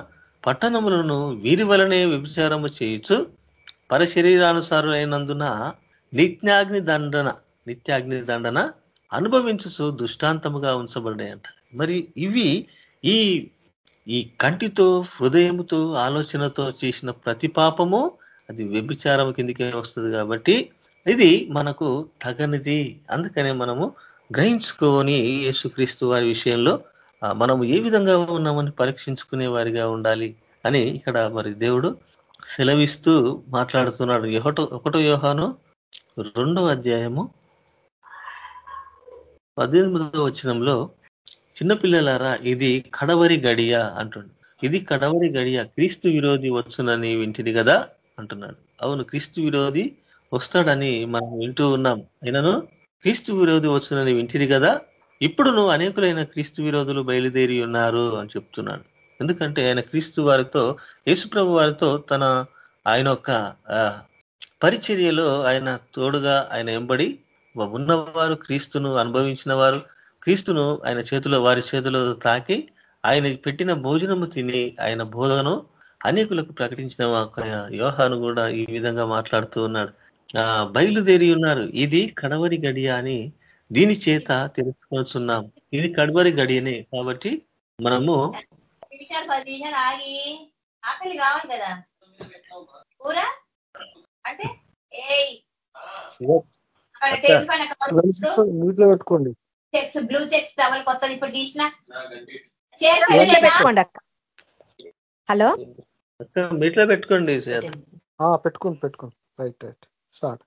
పట్టణములను వీరి వలనే వ్యభిచారము చేయొచ్చు పరశరీరానుసారులైనందున నిత్యాగ్ని దండన నిత్యాగ్ని దండన అనుభవించు దృష్టాంతముగా ఉంచబడినాయంట. మరి ఇవి ఈ ఈ కంటితో హృదయముతో ఆలోచనతో చేసిన ప్రతి పాపము అది వ్యభిచారం కిందికే వస్తుంది కాబట్టి ఇది మనకు తగనిది. అందుకనే మనము గ్రహించుకొని యేసుక్రీస్తు వారి విషయంలో మనము ఏ విధంగా ఉన్నామని పరీక్షించుకునే వారిగా ఉండాలి అని ఇక్కడ మరి దేవుడు సెలవిస్తూ మాట్లాడుతున్నాడు. ఒకటో ఒకటో యోహాను రెండవ అధ్యాయము పద్దెనిమిదవ వచనంలో చిన్నపిల్లలారా ఇది కడవరి గడియ అంటుండు. ఇది కడవరి గడియ క్రీస్తు విరోధి వచ్చునని వింటిది కదా అంటున్నాడు. అవును క్రీస్తు విరోధి వస్తాడని మనం వింటూ ఉన్నాం. అయినను? క్రీస్తు విరోధి వచ్చునని వింటిది కదా? ఇప్పుడు నువ్వు అనేకులైన క్రీస్తు విరోధులు బయలుదేరి ఉన్నారు అని చెప్తున్నాడు. ఎందుకంటే ఆయన క్రీస్తు వారితో యేసుప్రభు వారితో తన ఆయన యొక్క పరిచర్యలో ఆయన తోడుగా ఆయన ఎంబడి ఉన్నవారు క్రీస్తును అనుభవించిన వారు క్రీస్తును ఆయన చేతిలో వారి చేతిలో తాకి ఆయన పెట్టిన భోజనము తిని ఆయన బోధను అనేకులకు ప్రకటించిన యోహాను కూడా ఈ విధంగా మాట్లాడుతూ ఉన్నాడు. బయలుదేరి ఉన్నారు. ఇది కడవరి గడియ అని దీని చేత తెలుసుకొచ్చున్నాం ఇది కడవరి గడియనే కాబట్టి మనము
ఆకలి కావాలి కదా? అంటే
నీటిలో పెట్టుకోండి.
చెక్స్ బ్లూ చెక్స్ టవల్ కొత్తది ఇప్పుడు తీసిన.
పెట్టుకోండి అక్క? హలో?
మీట్లో పెట్టుకోండి
పెట్టుకోండి పెట్టుకోండి. Right right. స్టార్ట్.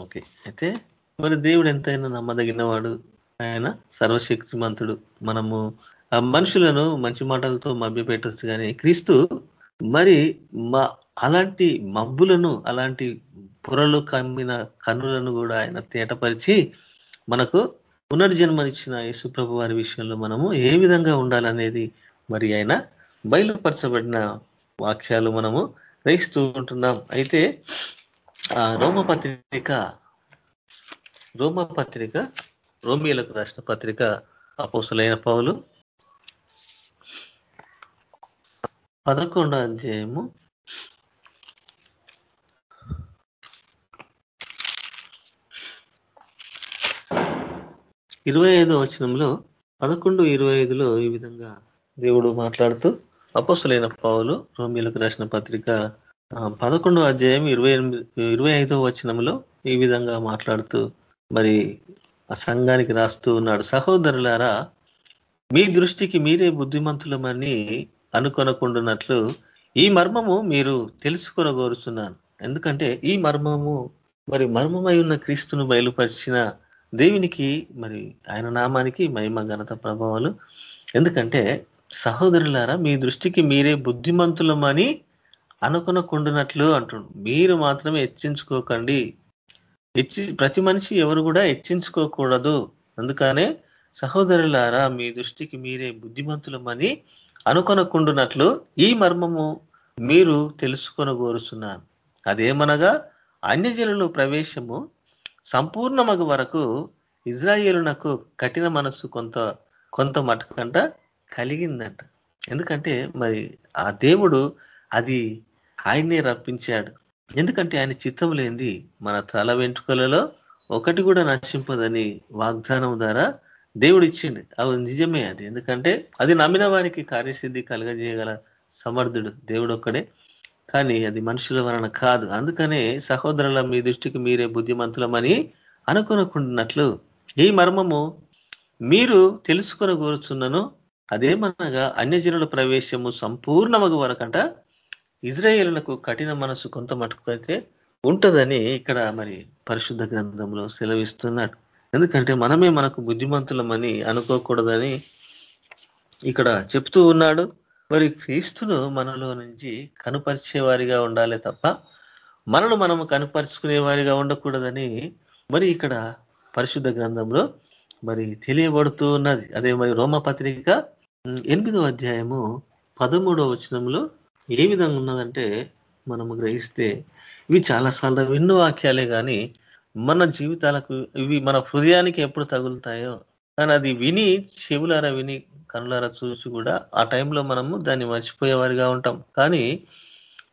ఓకే. అయితే మరి దేవుడు ఎంతైనా నమ్మదగినవాడు. ఆయన సర్వశక్తిమంతుడు. మనము ఆ మనుషులను మంచి మాటలతో మభ్య పెట్టచ్చు కానీ క్రీస్తు మరి మా అలాంటి మబ్బులను అలాంటి పొరలు కమ్మిన కన్నులను కూడా ఆయన తేటపరిచి మనకు పునర్జన్మనిచ్చిన యేసుప్రభు వారి విషయంలో మనము ఏ విధంగా ఉండాలనేది మరి ఆయన బయలుపరచబడిన వాక్యాలు మనము గ్రహిస్తూ ఉంటున్నాం. అయితే ఆ రోమపత్రిక రోమపత్రిక రోమిలకు రాసిన పత్రిక అపోసులైన పౌలు పదకొండో అధ్యాయము ఇరవై ఐదో వచనంలో పదకొండు ఇరవై ఐదులో ఈ విధంగా దేవుడు మాట్లాడుతూ అపస్సులైన పావులు రోమిలకు రాసిన పత్రిక పదకొండో అధ్యాయం ఇరవై ఎనిమిది ఇరవై ఐదో వచనంలో ఈ విధంగా మాట్లాడుతూ మరి ఆ సంఘానికి రాస్తూ ఉన్నాడు. సహోదరులారా మీ దృష్టికి మీరే బుద్ధిమంతులమని అనుకొనకుండున్నట్లు ఈ మర్మము మీరు తెలుసుకొనగోరుచున్నాను. ఎందుకంటే ఈ మర్మము మరి మర్మమై ఉన్న క్రీస్తును బయలుపరిచిన దేవునికి మరి ఆయన నామానికి మహిమ ఘనత ప్రభావాలు. ఎందుకంటే సహోదరులారా మీ దృష్టికి మీరే బుద్ధిమంతులమని అనుకునకుండునట్లు అంటుండు మీరు మాత్రమే హెచ్చించుకోకండి. హెచ్చి ప్రతి మనిషి ఎవరు కూడా హెచ్చించుకోకూడదు. అందుకనే సహోదరులారా మీ దృష్టికి మీరే బుద్ధిమంతులమని అనుకొనకుండునట్లు ఈ మర్మము మీరు తెలుసుకొనగోరుచున్నాను. అదేమనగా అన్యజనులు ప్రవేశము సంపూర్ణమగు వరకు ఇజ్రాయేలునకు కఠిన మనస్సు కొంత కొంత మటుకంట కలిగిందంట. ఎందుకంటే మరి ఆ దేవుడు అది ఆయన్నే రప్పించాడు. ఎందుకంటే ఆయన చిత్తం లేనిది మన తల వెంట్రుకలలో ఒకటి కూడా నశింపదని వాగ్దానం ద్వారా దేవుడు ఇచ్చిండు అవి నిజమే అది. ఎందుకంటే అది నమ్మిన వారికి కార్యసిద్ధి కలగజేయగల సమర్థుడు దేవుడు ఒక్కడే కానీ అది మనుషుల వలన కాదు. అందుకనే సహోదరుల మీ దృష్టికి మీరే బుద్ధిమంతులమని అనుకునుకుంటున్నట్లు ఈ మర్మము మీరు తెలుసుకొని అదేమనగా అన్యజనుల ప్రవేశము సంపూర్ణమగు వరకంట ఇజ్రాయేలులకు కఠిన మనసు కొంత మటుకైతే ఉంటుందని ఇక్కడ మరి పరిశుద్ధ గ్రంథంలో సెలవిస్తున్నాడు. ఎందుకంటే మనమే మనకు బుద్ధిమంతులమని అనుకోకూడదని ఇక్కడ చెప్తూ ఉన్నాడు. మరి క్రీస్తును మనలో నుంచి కనుపరిచేవారిగా ఉండాలి తప్ప మనను మనము కనుపరుచుకునే వారిగా ఉండకూడదని మరి ఇక్కడ పరిశుద్ధ గ్రంథంలో మరి తెలియబడుతూ ఉన్నది. అదే మరి రోమపత్రిక ఎనిమిదో అధ్యాయము పదమూడో వచనంలో ఏ విధంగా ఉన్నదంటే మనము గ్రహిస్తే ఇవి చాలాసార్లు విన్న వాక్యాలే కానీ మన జీవితాలకు ఇవి మన హృదయానికి ఎప్పుడు తగులుతాయో కానీ అది విని చెవులారా విని కనులారా చూసి కూడా ఆ టైంలో మనము దాన్ని మర్చిపోయేవారిగా ఉంటాం. కానీ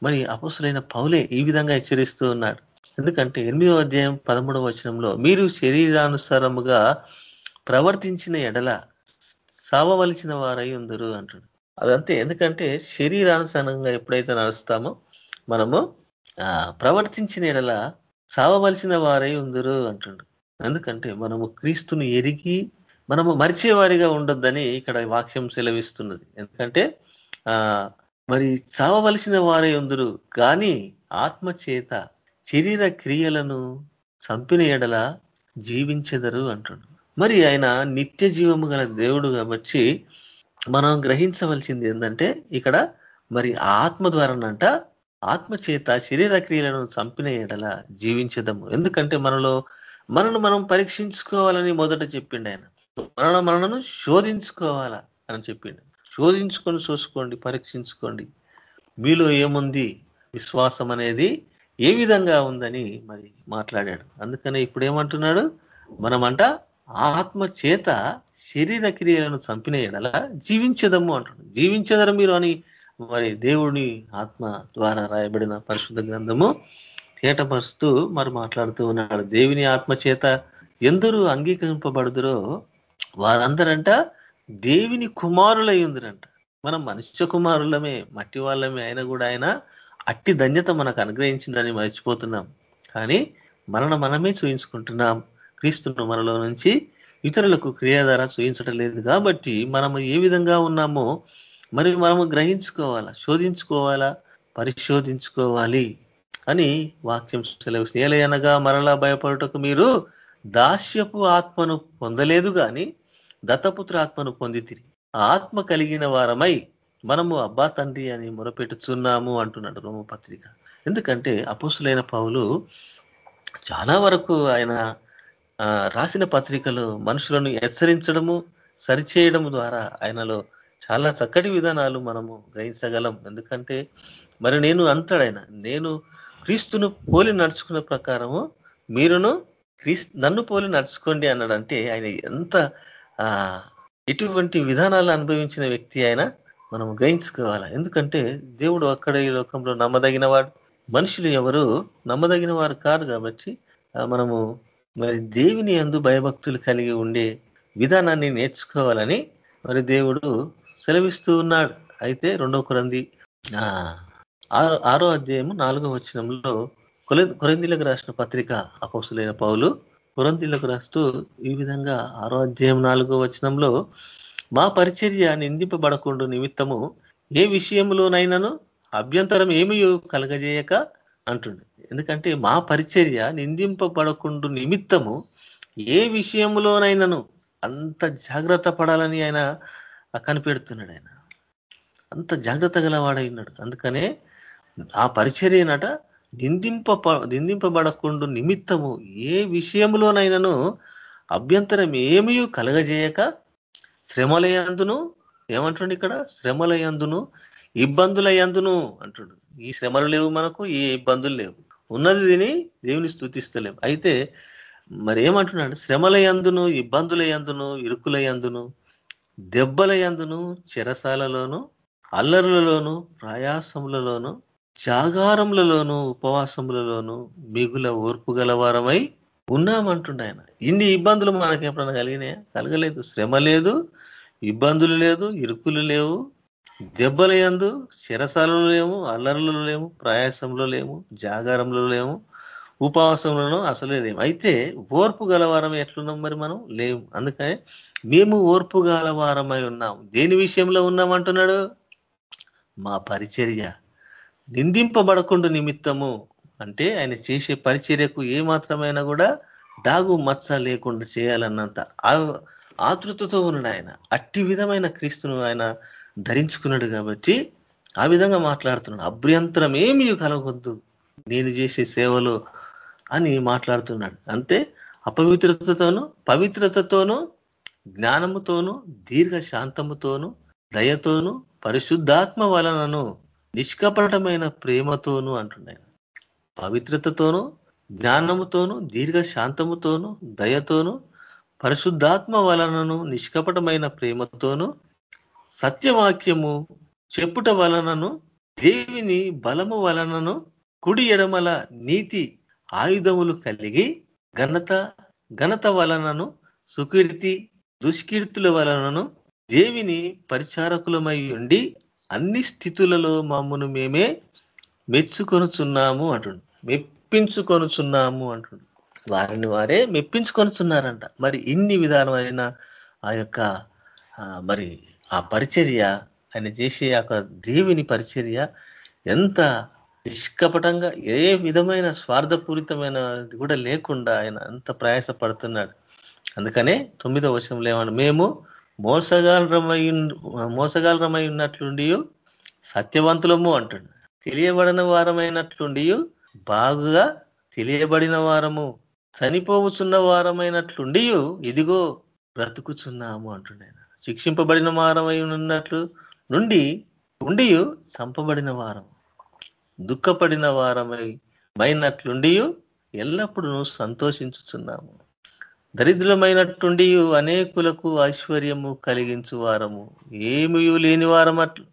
మరి అపసులైన పౌలే ఈ విధంగా హెచ్చరిస్తూ ఉన్నాడు. ఎందుకంటే ఎనిమిదో అధ్యాయం పదమూడవ వచనంలో మీరు శరీరానుసారముగా ప్రవర్తించిన ఎడల సావవలసిన వారై ఉందరు అంటాడు. అదంతే. ఎందుకంటే శరీరానుసారంగా ఎప్పుడైతే నడుస్తామో మనము ప్రవర్తించిన ఎడల సావవలసిన వారై ఉందరు అంటుండు. ఎందుకంటే మనము క్రీస్తుని ఎరిగి మనము మరిచేవారిగా ఉండొద్దని ఇక్కడ వాక్యం సెలవిస్తున్నది. ఎందుకంటే ఆ మరి చావవలసిన వారే ఉందరు కానీ ఆత్మచేత శరీర క్రియలను చంపిన ఎడల జీవించెదరు అంటుండు. మరి ఆయన నిత్య జీవము గల దేవుడు కాబట్టి మనం గ్రహించవలసింది ఏంటంటే ఇక్కడ మరి ఆత్మ ద్వారానంట ఆత్మచేత శరీర క్రియలను చంపిన ఎడల జీవించదము. ఎందుకంటే మనలో మనను మనం పరీక్షించుకోవాలని మొదట చెప్పిండు ఆయన. మన మనను శోధించుకోవాలా అని చెప్పిండు. శోధించుకొని చూసుకోండి పరీక్షించుకోండి. మీలో ఏముంది? విశ్వాసం అనేది ఏ విధంగా ఉందని మరి మాట్లాడాడు. అందుకనే ఇప్పుడు ఏమంటున్నాడు మనమంట ఆత్మ చేత శరీర క్రియలను చంపిన ఎడల జీవించదము అంటున్నాడు. జీవించదరు మీరు అని మరి దేవుని ఆత్మ ద్వారా రాయబడిన పరిశుద్ధ గ్రంథము తేటపరుస్తూ మరి మాట్లాడుతూ ఉన్నాడు. దేవుని ఆత్మ చేత ఎందరూ అంగీకరింపబడుదురో వారందరంట దేవిని కుమారులై ఉందిరంట మనం మనుష్య కుమారులమే మట్టి వాళ్ళమే అయినా కూడా ఆయన అట్టి ధన్యత మనకు అనుగ్రహించిందని మర్చిపోతున్నాం. కానీ మనను మనమే చూయించుకుంటున్నాం. క్రీస్తును మనలో నుంచి ఇతరులకు క్రియ ద్వారా చూయించడం లేదు కాబట్టి మనము ఏ విధంగా ఉన్నామో మరి మనము గ్రహించుకోవాలా శోధించుకోవాలా పరిశోధించుకోవాలి అని వాక్యం సెలవు. స్నేహలయనగా మరలా భయపడుటకు మీరు దాస్యపు ఆత్మను పొందలేదు గాని దత్తపుత్ర ఆత్మను పొందితిరి ఆత్మ కలిగిన వారమై మనము అబ్బా తండ్రి అని మొరపెట్టుచున్నాము అంటున్నాడు రోమపత్రిక ఎందుకంటే అపుసులైన పౌలు చాలా వరకు ఆయన ఆ, రాసిన పత్రికలు మనుషులను హెచ్చరించడము సరిచేయడం ద్వారా ఆయనలో చాలా చక్కటి విధానాలు మనము గ్రహించగలం. ఎందుకంటే మరి నేను అంటాడు ఆయన నేను క్రీస్తును పోలి నడుచుకున్న ప్రకారము మీరును క్రీస్ నన్ను పోలి నడుచుకోండి అన్నాడంటే ఆయన ఎంత ఎటువంటి విధానాలు అనుభవించిన వ్యక్తి ఆయన మనం గ్రహించుకోవాలి? ఎందుకంటే దేవుడు అక్కడ ఈ లోకంలో నమ్మదగిన వాడు మనుషులు ఎవరు? నమ్మదగిన వారు కాదు కాబట్టి మనము మరి దేవుని అందు భయభక్తులు కలిగి ఉండే విధానాన్ని నేర్చుకోవాలని మరి దేవుడు సెలవిస్తూ ఉన్నాడు. అయితే రెండో కొరంది ఆ, ఆరో అధ్యాయము నాలుగో వచనంలో కొరందీలకు రాసిన పత్రిక అపోసులైన పౌలు కొరందీలకు రాస్తూ ఈ విధంగా ఆరో అధ్యాయం నాలుగో వచనంలో మా పరిచర్య నిందింపబడకుండా నిమిత్తము ఏ విషయంలోనైనాను అభ్యంతరం ఏమీ కలగజేయక అంటుండే. ఎందుకంటే మా పరిచర్య నిందింపబడకుండా నిమిత్తము ఏ విషయంలోనైనాను అంత జాగ్రత్త పడాలని ఆయన కనిపెడుతున్నాడు ఆయన. అంత జాగ్రత్త గలవాడైనాడు ఉన్నాడు. అందుకనే ఆ పరిచర్యనట నిందింప నిందింపబడకుండా నిమిత్తము ఏ విషయంలోనైనాను అభ్యంతరం ఏమీ కలగజేయక శ్రమలయందును ఏమంటుండు ఇక్కడ? శ్రమలయందును ఇబ్బందులయందును అంటుడు. ఈ శ్రమలు లేవు మనకు ఈ ఇబ్బందులు లేవు. ఉన్నది తిని దేవుని స్థుతిస్తలేం. అయితే మరి ఏమంటున్నాడు శ్రమల యందును ఇరుకులయందును యందును ఇరుకుల యందును దెబ్బల యందును చెరసాలలోను అల్లరులలోను ప్రయాసములలోను జాగారములలోను ఉపవాసములలోను మిగుల ఓర్పు గలవారమై ఉన్నామంటుండ ఆయన. ఇన్ని ఇబ్బందులు మనకి ఎప్పుడైనా కలిగినాయా? కలగలేదు. శ్రమ లేదు ఇబ్బందులు లేదు ఇరుకులు లేవు. దెబ్బలు ఎందు శిరసాలలో లేము అల్లర్లలో లేము ప్రయాసంలో లేము జాగారంలో లేము ఉపవాసంలోనూ అసలే లేము. అయితే ఓర్పు గలవారం ఎట్లున్నాం మరి మనం? లేము. అందుకనే మేము ఓర్పు గలవారమై ఉన్నాం దేని విషయంలో ఉన్నామంటున్నాడు? మా పరిచర్య. నిందింపబడకుండా నిమిత్తము అంటే ఆయన చేసే పరిచర్యకు ఏ మాత్రమైనా కూడా దాగు మచ్చ లేకుండా చేయాలన్నంత ఆ- ఆతృతతో ఉన్నాడు ఆయన. అట్టి విధమైన క్రీస్తును ఆయన ధరించుకున్నాడు కాబట్టి ఆ విధంగా మాట్లాడుతున్నాడు. అభ్యంతరం ఏమీ కలగొద్దు. నేను చేసే సేవలో అని మాట్లాడుతున్నాడు. అంతే అపవిత్రతతోనూ పవిత్రతతోనూ జ్ఞానముతోను దీర్ఘ శాంతముతోను దయతోనూ పరిశుద్ధాత్మ వలనను నిష్కపటమైన ప్రేమతోను అంటున్నాయి పవిత్రతతోను జ్ఞానముతోను దీర్ఘశాంతముతోనూ దయతోనూ దయతోను పరిశుద్ధాత్మ వలనను నిష్కపటమైన ప్రేమతోను సత్యవాక్యము చెప్పుట వలనను దేవిని బలము వలనను కుడి ఎడమల నీతి ఆయుధములు కలిగి ఘనత ఘనత వలనను సుకీర్తి దుష్కీర్తుల వలనను దేవిని పరిచారకులమై ఉండి అన్ని స్థితులలో మమ్మను మేమే మెచ్చుకొనుచున్నాము అంటుండు. మెప్పించుకొనుచున్నాము అంటుండు. వారిని వారే మెప్పించుకొనుచున్నారంట. మరి ఇన్ని విధానమైన ఆ యొక్క మరి ఆ పరిచర్య ఆయన చేసే యొక్క దేవుని పరిచర్య ఎంత నిష్కపటంగా ఏ విధమైన స్వార్థపూరితమైన కూడా లేకుండా ఆయన అంత ప్రయాస పడుతున్నాడు అందుకనే తొమ్మిదో వర్షంలో ఏమన్నా మేము మోసగాలరమై మోసగాలరమై ఉన్నట్లుండి సత్యవంతులము అంటుండు. తెలియబడిన వారమైనట్లుండి బాగుగా తెలియబడిన వారము చనిపోవచ్చున్న వారమైనట్లుండి ఇదిగో బ్రతుకుచున్నాము అంటుండే శిక్షింపబడిన వారమై ఉన్నట్లు నుండి ఉండి చంపబడిన వారం దుఃఖపడిన వారమై మైనట్లుండి ఎల్లప్పుడూ సంతోషించుచున్నాము. దరిద్రమైనట్టుండి అనేకులకు ఐశ్వర్యము కలిగించు వారము. ఏమి లేని వారమట్లు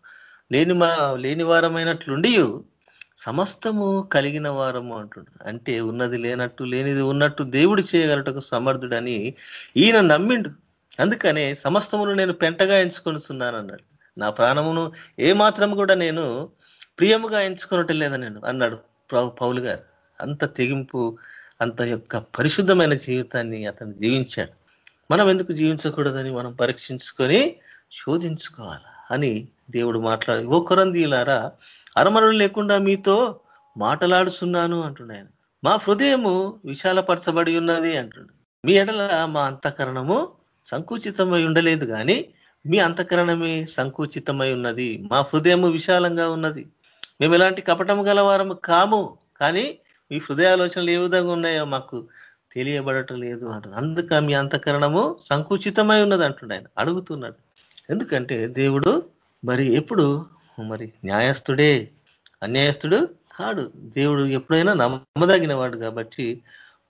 లేని మా లేని వారమైనట్లుండి సమస్తము కలిగిన వారము అంటుండు. అంటే ఉన్నది లేనట్టు లేనిది ఉన్నట్టు దేవుడు చేయగలటకు సమర్థుడని ఈయన నమ్మిండు. అందుకనే సమస్తమును నేను పెంటగా ఎంచుకొనిస్తున్నాను అన్నాడు. నా ప్రాణమును ఏ మాత్రం కూడా నేను ప్రియముగా ఎంచుకొనటం లేదని నేను అన్నాడు పౌ- పౌలు గారు. అంత తెగింపు అంత యొక్క పరిశుద్ధమైన జీవితాన్ని అతను జీవించాడు. మనం ఎందుకు జీవించకూడదని? మనం పరీక్షించుకొని శోధించుకోవాలి? అని దేవుడు మాట్లాడి ఓ కొరందీలారా అరమరలు లేకుండా మీతో మాట్లాడుతున్నాను అంటున్నాయన మా హృదయము విశాలపరచబడి ఉన్నది అంటుండు మీ ఎడల మా అంతఃకరణము సంకుచితమై ఉండలేదు కానీ మీ అంతఃకరణమే సంకుచితమై ఉన్నది. మా హృదయము విశాలంగా ఉన్నది. మేము ఎలాంటి కపటము గలవారము కాము కానీ మీ హృదయాలోచనలు ఏ విధంగా ఉన్నాయో మాకు తెలియబడటం లేదు అంటున్నాడు అందుక మీ అంతఃకరణము సంకుచితమై ఉన్నది అంటున్నాడు ఆయన. అడుగుతున్నాడు. ఎందుకంటే దేవుడు మరి ఎప్పుడు మరి న్యాయస్తుడే అన్యాయస్తుడు కాడు. దేవుడు ఎప్పుడైనా నమ్మదగిన వాడు కాబట్టి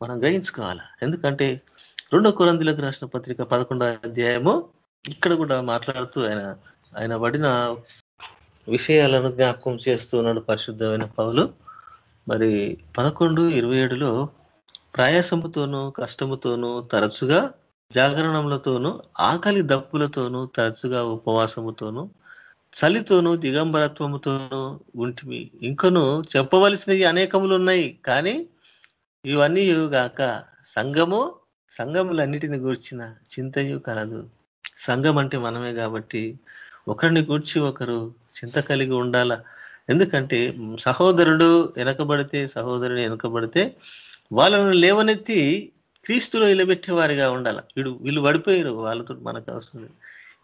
మనం గ్రహించుకోవాలి? ఎందుకంటే రెండో కొరందులకు రాసిన పత్రిక పదకొండో అధ్యాయము ఇక్కడ కూడా మాట్లాడుతూ ఆయన ఆయన పడిన విషయాలను జ్ఞాపకం చేస్తూ ఉన్నాడు పరిశుద్ధమైన పౌలు. మరి పదకొండు ఇరవై ఏడులో ప్రయాసముతోనూ కష్టముతోనూ తరచుగా జాగరణములతోనూ ఆకలి దప్పులతోనూ తరచుగా ఉపవాసముతోనూ చలితోనూ దిగంబరత్వముతోనూ ఉంటివి ఇంకను చెప్పవలసినవి అనేకములు ఉన్నాయి కానీ ఇవన్నీ గాక సంఘము సంఘములన్నిటిని గూర్చిన చింతయు కలదు. సంఘం అంటే మనమే కాబట్టి ఒకరిని గూర్చి ఒకరు చింత కలిగి ఉండాల. ఎందుకంటే సహోదరుడు వెనకబడితే సహోదరుని వెనకబడితే వాళ్ళను లేవనెత్తి క్రీస్తులో నిలబెట్టే వారిగా వీడు వీళ్ళు పడిపోయారు వాళ్ళతో మనకు అవసరం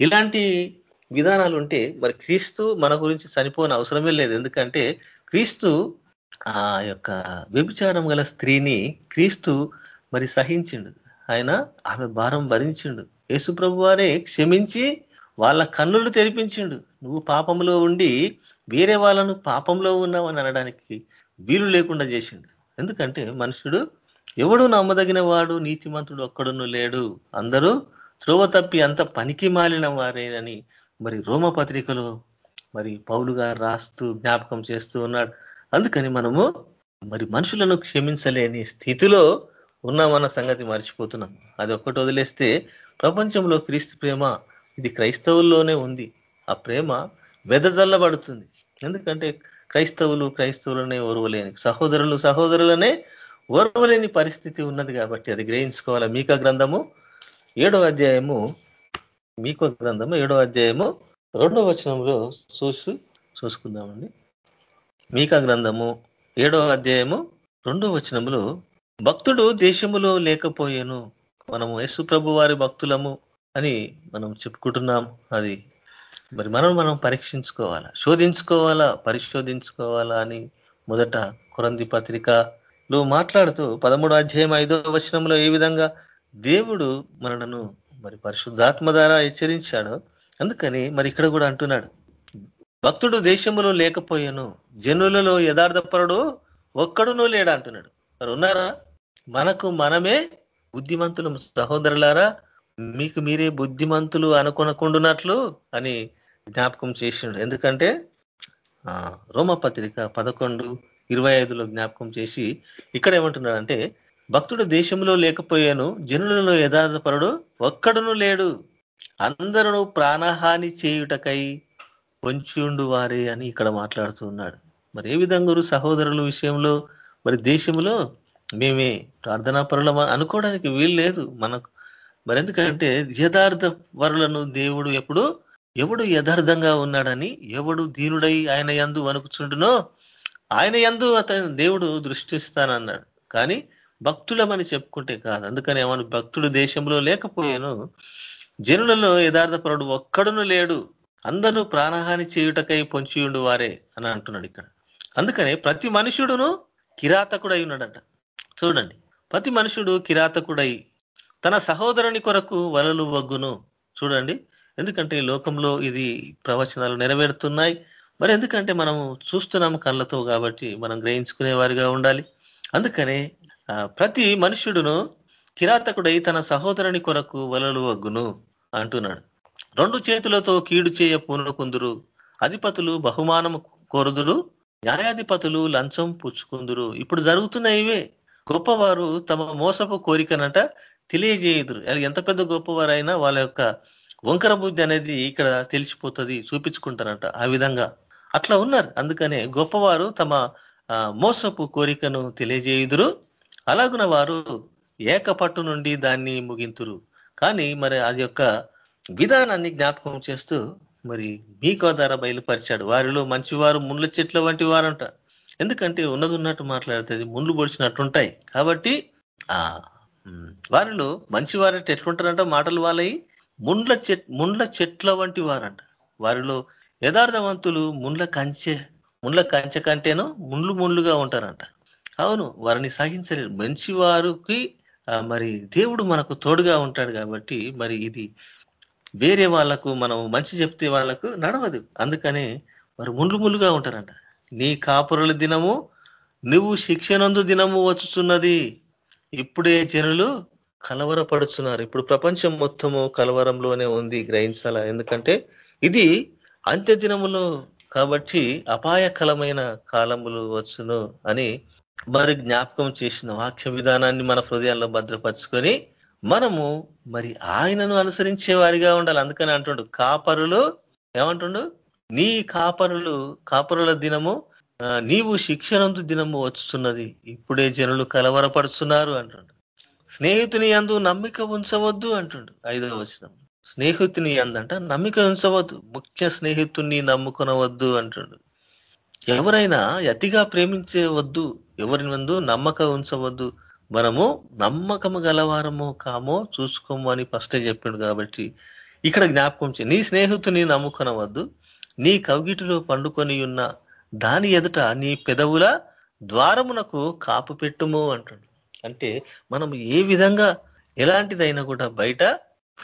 ఇలాంటి విధానాలు ఉంటే మరి క్రీస్తు మన గురించి చనిపోని అవసరమే లేదు. ఎందుకంటే క్రీస్తు ఆ యొక్క వ్యభిచారం గల స్త్రీని క్రీస్తు మరి సహించిండు. ఆయన ఆమె భారం భరించిండు. యేసు ప్రభు వారే క్షమించి వాళ్ళ కన్నులు తెరిపించిండు. నువ్వు పాపంలో ఉండి వేరే వాళ్ళను పాపంలో ఉన్నామని అనడానికి వీలు లేకుండా చేసిండు. ఎందుకంటే మనుషుడు ఎవడు నమ్మదగిన వాడు నీతిమంతుడు ఒక్కడును లేడు. అందరూ త్రోవ తప్పి అంత పనికి మాలిన వారేనని మరి రోమ పత్రికలో మరి పౌలు గారు రాస్తూ జ్ఞాపకం చేస్తూ ఉన్నాడు. అందుకని మనము మరి మనుషులను క్షమించలేని స్థితిలో ఉన్నామన్న సంగతి మర్చిపోతున్నాం. అది ఒక్కటి వదిలేస్తే ప్రపంచంలో క్రీస్తు ప్రేమ ఇది క్రైస్తవుల్లోనే ఉంది. ఆ ప్రేమ వెదజల్లబడుతుంది. ఎందుకంటే క్రైస్తవులు క్రైస్తవులనే ఓర్వలేని సహోదరులు సహోదరులనే ఓర్వలేని పరిస్థితి ఉన్నది కాబట్టి అది గ్రహించుకోవాలి? మీక గ్రంథము? ఏడో అధ్యాయము మీకో గ్రంథము ఏడో అధ్యాయము రెండో వచనంలో చూసి చూసుకుందామండి. మీకా గ్రంథము ఏడో అధ్యాయము రెండో వచనంలో భక్తుడు దేశములో లేకపోయాను మనము యేసు ప్రభు వారి భక్తులము అని మనం చెప్పుకుంటున్నాం. అది మరి మనం మనం పరీక్షించుకోవాలా? శోధించుకోవాలా? పరిశోధించుకోవాలా అని మొదట కొరంది పత్రికలో మాట్లాడుతూ పదమూడు అధ్యాయం ఐదో వచనంలో ఏ విధంగా దేవుడు మనను మరి పరిశుద్ధాత్మ ద్వారా హెచ్చరించాడు అందుకని మరి ఇక్కడ కూడా అంటున్నాడు. భక్తుడు దేశంలో లేకపోయాను జనులలో యథార్థపరుడు ఒక్కడునో లేడా అంటున్నాడు. మరి ఉన్నారా? మనకు మనమే బుద్ధిమంతులు సహోదరులారా మీకు మీరే బుద్ధిమంతులు అనుకొనకుండునట్లు అని జ్ఞాపకం చేసిండు. ఎందుకంటే రోమపత్రిక పదకొండు ఇరవై ఐదులో జ్ఞాపకం చేసి ఇక్కడ ఏమంటున్నాడంటే భక్తుడు దేశంలో లేకపోయాను జనులలో యథార్థపరుడు ఒక్కడును లేడు. అందరూ ప్రాణహాని చేయుటకై పొంచియుండు వారే అని ఇక్కడ మాట్లాడుతూ ఉన్నాడు. మరి ఏ విధంగా సహోదరుల విషయంలో మరి దేశంలో మేమే ప్రార్థనా పరులం అనుకోవడానికి వీలు లేదు. మనకు మరి ఎందుకంటే యథార్థ వరులను దేవుడు ఎప్పుడు ఎవడు యథార్థంగా ఉన్నాడని ఎవడు దీనుడై ఆయన యందు వణుకుచుండునో ఆయన యందు అతని దేవుడు దృష్టిస్తానన్నాడు. కానీ భక్తులమని చెప్పుకుంటే కాదు. అందుకని ఏమను? భక్తుడు దేశంలో లేకపోయాను. జనులలో యథార్థపరుడు ఒక్కడును లేడు. అందరూ ప్రాణహాని చేయుటకై పొంచియుండు వారే అని అంటున్నాడు ఇక్కడ. అందుకనే ప్రతి మనుషుడును కిరాతకుడై ఉన్నాడట చూడండి. ప్రతి మనుషుడు కిరాతకుడై తన సహోదరుని కొరకు వలలు వగ్గును. చూడండి. ఎందుకంటే ఈ లోకంలో ఇది ప్రవచనాలు నెరవేరుతున్నాయి. మరి ఎందుకంటే మనం చూస్తున్నాం కళ్ళతో కాబట్టి మనం గ్రహించుకునే వారిగా ఉండాలి. అందుకనే ప్రతి మనుష్యుడును కిరాతకుడై తన సహోదరుని కొరకు వలలు వగ్గును అంటున్నాడు. రెండు చేతులతో కీడు చేయ పూనుకుందురు అధిపతులు బహుమానము కోరుదురు న్యాయాధిపతులు లంచం పుచ్చుకుందురు. ఇప్పుడు జరుగుతున్న ఇవే. గొప్పవారు తమ మోసపు కోరికనట తెలియజేయుదురు. ఎంత పెద్ద గొప్పవారైనా వాళ్ళ యొక్క వంకర బుద్ధి అనేది ఇక్కడ తెలిసిపోతుంది చూపించుకుంటారంట ఆ విధంగా. అట్లా ఉన్నారు. అందుకనే గొప్పవారు తమ మోసపు కోరికను తెలియజేయుదురు. అలాగున వారు ఏకపట్టు నుండి దాన్ని ముగింతురు. కానీ మరి అది యొక్క విధానాన్ని జ్ఞాపకం చేస్తూ మరి మీకో ధర బయలుపరిచాడు. వారిలో మంచివారు ముళ్ళ చెట్ల వంటి వారంట. ఎందుకంటే ఉన్నది ఉన్నట్టు మాట్లాడుతుంది ముండ్లు పొడిచినట్టుంటాయి కాబట్టి ఆ వారిలో మంచి వారంటే ఎట్లుంటారంట మాటలు వాళ్ళయి? ముండ్ల చెట్ ముండ్ల చెట్ల వంటి వారంట. వారిలో యథార్థవంతులు ముండ్ల కంచె ముండ్ల కంచె కంటేనో ముండ్లు ముండ్లుగా ఉంటారంట. అవును వారిని సహించలేరు మంచి వారికి మరి దేవుడు మనకు తోడుగా ఉంటాడు కాబట్టి మరి ఇది వేరే వాళ్ళకు మనం మంచి చెప్తే వాళ్ళకు నడవదు. అందుకనే మరి ముండ్లు ముళ్ళుగా ఉంటారంట. నీ కాపురుల దినము నువ్వు శిక్షనందు దినము వచ్చుతున్నది ఇప్పుడే జనులు కలవరపడుతున్నారు ఇప్పుడు ప్రపంచం మొత్తము కలవరంలోనే ఉంది గ్రహించాల? ఎందుకంటే ఇది అంత్య దినములో కాబట్టి అపాయకరమైన కాలములు వచ్చును అని మరి జ్ఞాపకం చేసిన వాక్య విధానాన్ని మన హృదయాల్లో భద్రపరుచుకొని మనము మరి ఆయనను అనుసరించే వారిగా ఉండాలి. అందుకని అంటుండు కాపరులు ఏమంటుండు? నీ కాపరులు కాపరుల దినము నీవు శిక్షణందు దినము వచ్చుతున్నది ఇప్పుడే జనులు కలవరపడుతున్నారు అంటుండు. స్నేహితుని అందు నమ్మిక ఉంచవద్దు అంటుండు ఐదవ వచనం. స్నేహితుని అందంట నమ్మిక ఉంచవద్దు ముఖ్య స్నేహితుని నమ్ముకొనవద్దు అంటుండు. ఎవరైనా అతిగా ప్రేమించవద్దు ఎవరి ముందు నమ్మక ఉంచవద్దు మనము నమ్మకము గలవారమో కామో చూసుకోమని ఫస్ట్ ఫస్టే చెప్పిండు కాబట్టి ఇక్కడ జ్ఞాపకం చే నీ స్నేహితుని నమ్ముకొనవద్దు నీ కవిగిటిలో పండుకొని ఉన్న దాని ఎదుట నీ పెదవుల ద్వారమునకు కాపు పెట్టుము అంటుండు. అంటే మనం ఏ విధంగా ఎలాంటిదైనా కూడా బయట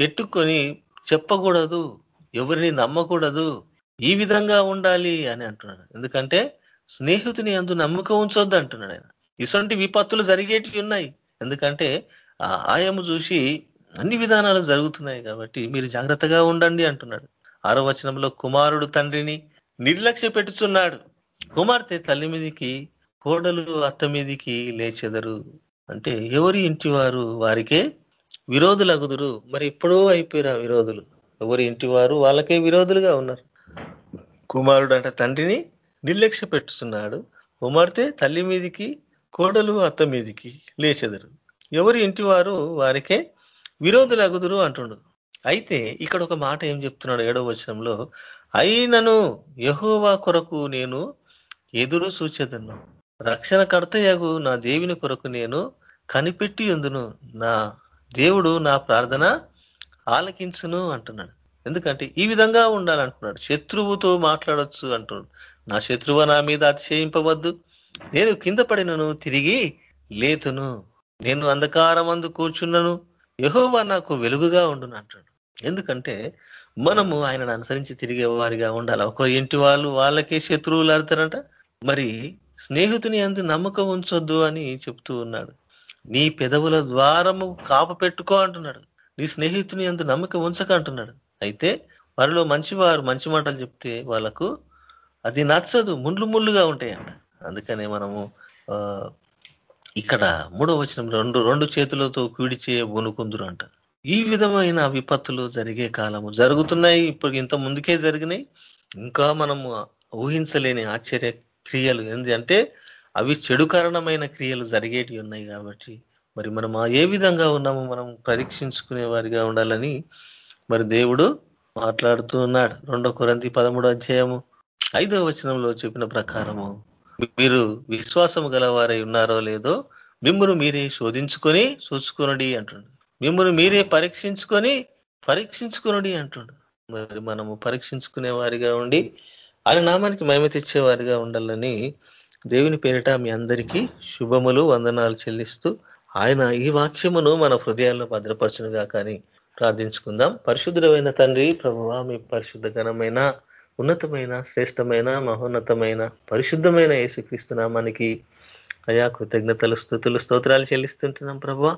పెట్టుకొని చెప్పకూడదు ఎవరిని నమ్మకూడదు ఈ విధంగా ఉండాలి అని అంటున్నాడు. ఎందుకంటే స్నేహితుని అందు నమ్మకం ఉంచొద్దు అంటున్నాడు ఆయన. ఇటువంటి విపత్తులు జరిగేటివి ఉన్నాయి. ఎందుకంటే ఆయము చూసి అన్ని విధానాలు జరుగుతున్నాయి కాబట్టి మీరు జాగ్రత్తగా ఉండండి అంటున్నాడు. ఆరో వచనంలో కుమారుడు తండ్రిని నిర్లక్ష్య పెట్టుచున్నాడు. కుమార్తె తల్లి మీదికి కోడలు అత్త మీదికి లేచెదరు. అంటే ఎవరి ఇంటి వారు వారికే విరోధులగుదురు. మరి ఎప్పుడో అయిపోయారు విరోధులు. ఎవరి ఇంటి వారు వాళ్ళకే విరోధులుగా ఉన్నారు. కుమారుడు అంటే తండ్రిని నిర్లక్ష్య పెట్టుతున్నాడు. కుమార్తె తల్లి మీదికి కోడలు అత్త మీదికి లేచెదరు. ఎవరి ఇంటి వారు వారికే విరోధులు అగుదురు అంటుండు. అయితే ఇక్కడ ఒక మాట ఏం చెప్తున్నాడు ఏడవ వచనంలో? అయినను యహోవా కొరకు నేను ఎదురు రక్షణ రక్షణకర్తయగు నా దేవుని కొరకు నేను కనిపెట్టి ఎందును నా దేవుడు నా ప్రార్థన ఆలకించును అంటున్నాడు. ఎందుకంటే ఈ విధంగా ఉండాలంటున్నాడు. శత్రువుతో మాట్లాడొచ్చు అంటున్నాడు. నా శత్రువు నా మీద అతిశయింపవద్దు. నేను కింద పడినను తిరిగి లేతును. నేను అంధకారమందు కూర్చున్నను. యహోవా నాకు వెలుగుగా ఉండును అంటాడు ఎందుకంటే మనము ఆయనను అనుసరించి తిరిగే వారిగా ఉండాలి. ఒక ఇంటి వాళ్ళు వాళ్ళకే శత్రువులు ఆడతారంట. మరి స్నేహితుని అందు నమ్మకం ఉంచొద్దు అని చెప్తూ ఉన్నాడు. నీ పెదవుల ద్వారము కాపు పెట్టుకో అంటున్నాడు. నీ స్నేహితుని అందు నమ్మకం ఉంచక అంటున్నాడు. అయితే వారిలో మంచివారు మంచి మాటలు చెప్తే వాళ్ళకు అది నచ్చదు ముండ్లు ముళ్ళుగా ఉంటాయంట. అందుకనే మనము ఇక్కడ మూడో వచనం రెండు రెండు చేతులతో కూడిచే వణుకుందురు అంట ఈ విధమైన విపత్తులు జరిగే కాలము జరుగుతున్నాయి ఇప్పుడు ఇంత ముందుకే జరిగినాయి. ఇంకా మనము ఊహించలేని ఆశ్చర్య క్రియలు. ఏంది అంటే అవి చెడు కారణమైన క్రియలు జరిగేటి ఉన్నాయి కాబట్టి. మరి మనం ఏ విధంగా ఉన్నామో మనం పరీక్షించుకునే వారిగా ఉండాలని మరి దేవుడు మాట్లాడుతూ ఉన్నాడు. రెండో కొరంతి పదమూడు అధ్యాయము ఐదవ వచనంలో చెప్పిన ప్రకారము మీరు విశ్వాసము గలవారై ఉన్నారో లేదో మిమ్మల్ని మీరే శోధించుకొని చూసుకునడి అంటుండు. మిమ్మల్ని మీరే పరీక్షించుకొని పరీక్షించుకునడి అంటుండు. మరి మనము పరీక్షించుకునే వారిగా ఉండి ఆయన నామానికి మహిమ తెచ్చేవారిగా ఉండాలని దేవుని పేరిట మీ అందరికీ శుభములు వందనాలు చెల్లిస్తూ ఆయన ఈ వాక్యమును మన హృదయాల్లో భద్రపరచునుగా కానీ ప్రార్థించుకుందాం. పరిశుద్ధమైన తండ్రి ప్రభువ మీ పరిశుద్ధ ఘనమైన ఉన్నతమైన శ్రేష్టమైన మహోన్నతమైన పరిశుద్ధమైన యేసుక్రీస్తు నామానికి అయా కృతజ్ఞతలు స్థుతులు స్తోత్రాలు చెల్లిస్తుంటున్నాం ప్రభా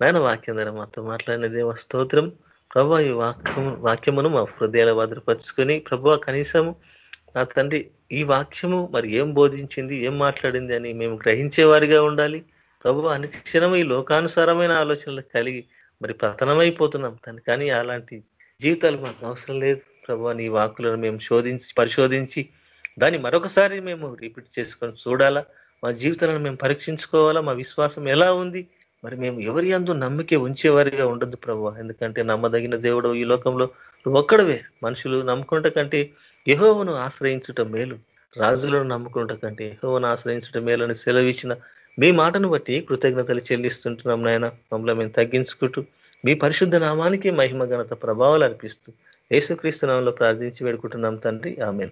నాయన వాక్యం ద్వారా మాతో మాట్లాడిన దేవ స్తోత్రం. ప్రభా ఈ వాక్యం వాక్యమును మా హృదయాల భద్రపరుచుకొని ప్రభా కనీసం నా తండ్రి ఈ వాక్యము మరి ఏం బోధించింది ఏం మాట్లాడింది అని మేము గ్రహించేవారిగా ఉండాలి. ప్రభు అనుక్షణం ఈ లోకానుసారమైన ఆలోచనలు కలిగి మరి పతనమైపోతున్నాం తను కానీ అలాంటి జీవితాలు మాకు అవసరం లేదు. ప్రభు నీ వాక్కులను మేము శోధించి పరిశోధించి దాన్ని మరొకసారి మేము రిపీట్ చేసుకొని చూడాలా? మా జీవితాలను మేము పరీక్షించుకోవాలా? మా విశ్వాసం ఎలా ఉంది? మరి మేము ఎవరి అందు నమ్మికే ఉంచేవారిగా ఉండదు ప్రభు. ఎందుకంటే నమ్మదగిన దేవుడు ఈ లోకంలో ఒక్కడవే. మనుషులు నమ్ముకుంట కంటే యహోవను ఆశ్రయించుట మేలు. రాజులను నమ్ముకుంట కంటే యెహోవాను ఆశ్రయించుట మేలని సెలవిచ్చిన మీ మాటను బట్టి కృతజ్ఞతలు చెల్లిస్తుంటున్నాం నాయన. మమ్మల్ని మేము తగ్గించుకుంటూ మీ పరిశుద్ధ నామానికి మహిమ ఘనత ప్రభావాలు అర్పిస్తూ యేసుక్రీస్తు నామంలో ప్రార్థించి వేడుకుంటున్నాం తండ్రి. ఆమె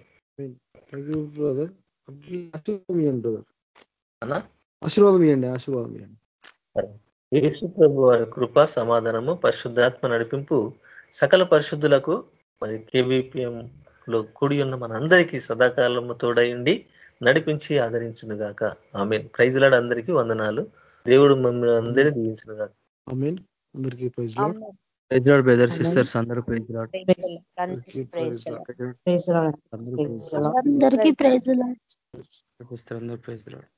బ్రదర్ ఆశీర్వాదం ఇవ్వండి బ్రదర్
అన్నా?
ఆశీర్వాదం ఇవ్వండి ఆశీర్వాదం ఇవ్వండి
యేసు ప్రభు వారి కృప సమాధానము పరిశుద్ధాత్మ నడిపింపు సకల పరిశుద్ధులకు మరి కేవీపీఎం లో కూడి ఉన్న మనందరికీ సదాకాలము తోడయండి నడిపించి ఆదరించునుగాక ఆమె ప్రైజ్లాడ్ అందరికీ వందనాలు. దేవుడు మమ్మల్ని అందరినీ దీవించునుగాక
ఆమెన్. అందరికీ praise Lord.
Praise Lord brother sisters అందరూ ప్రైజ్ లాడ్.
అందరికీ ప్రైజ్ లాడ్.
అందరూ ప్రైజ్
అందరికీ ప్రైజ్
సిస్టర్ అందరూ ప్రైజ్ లాడ్.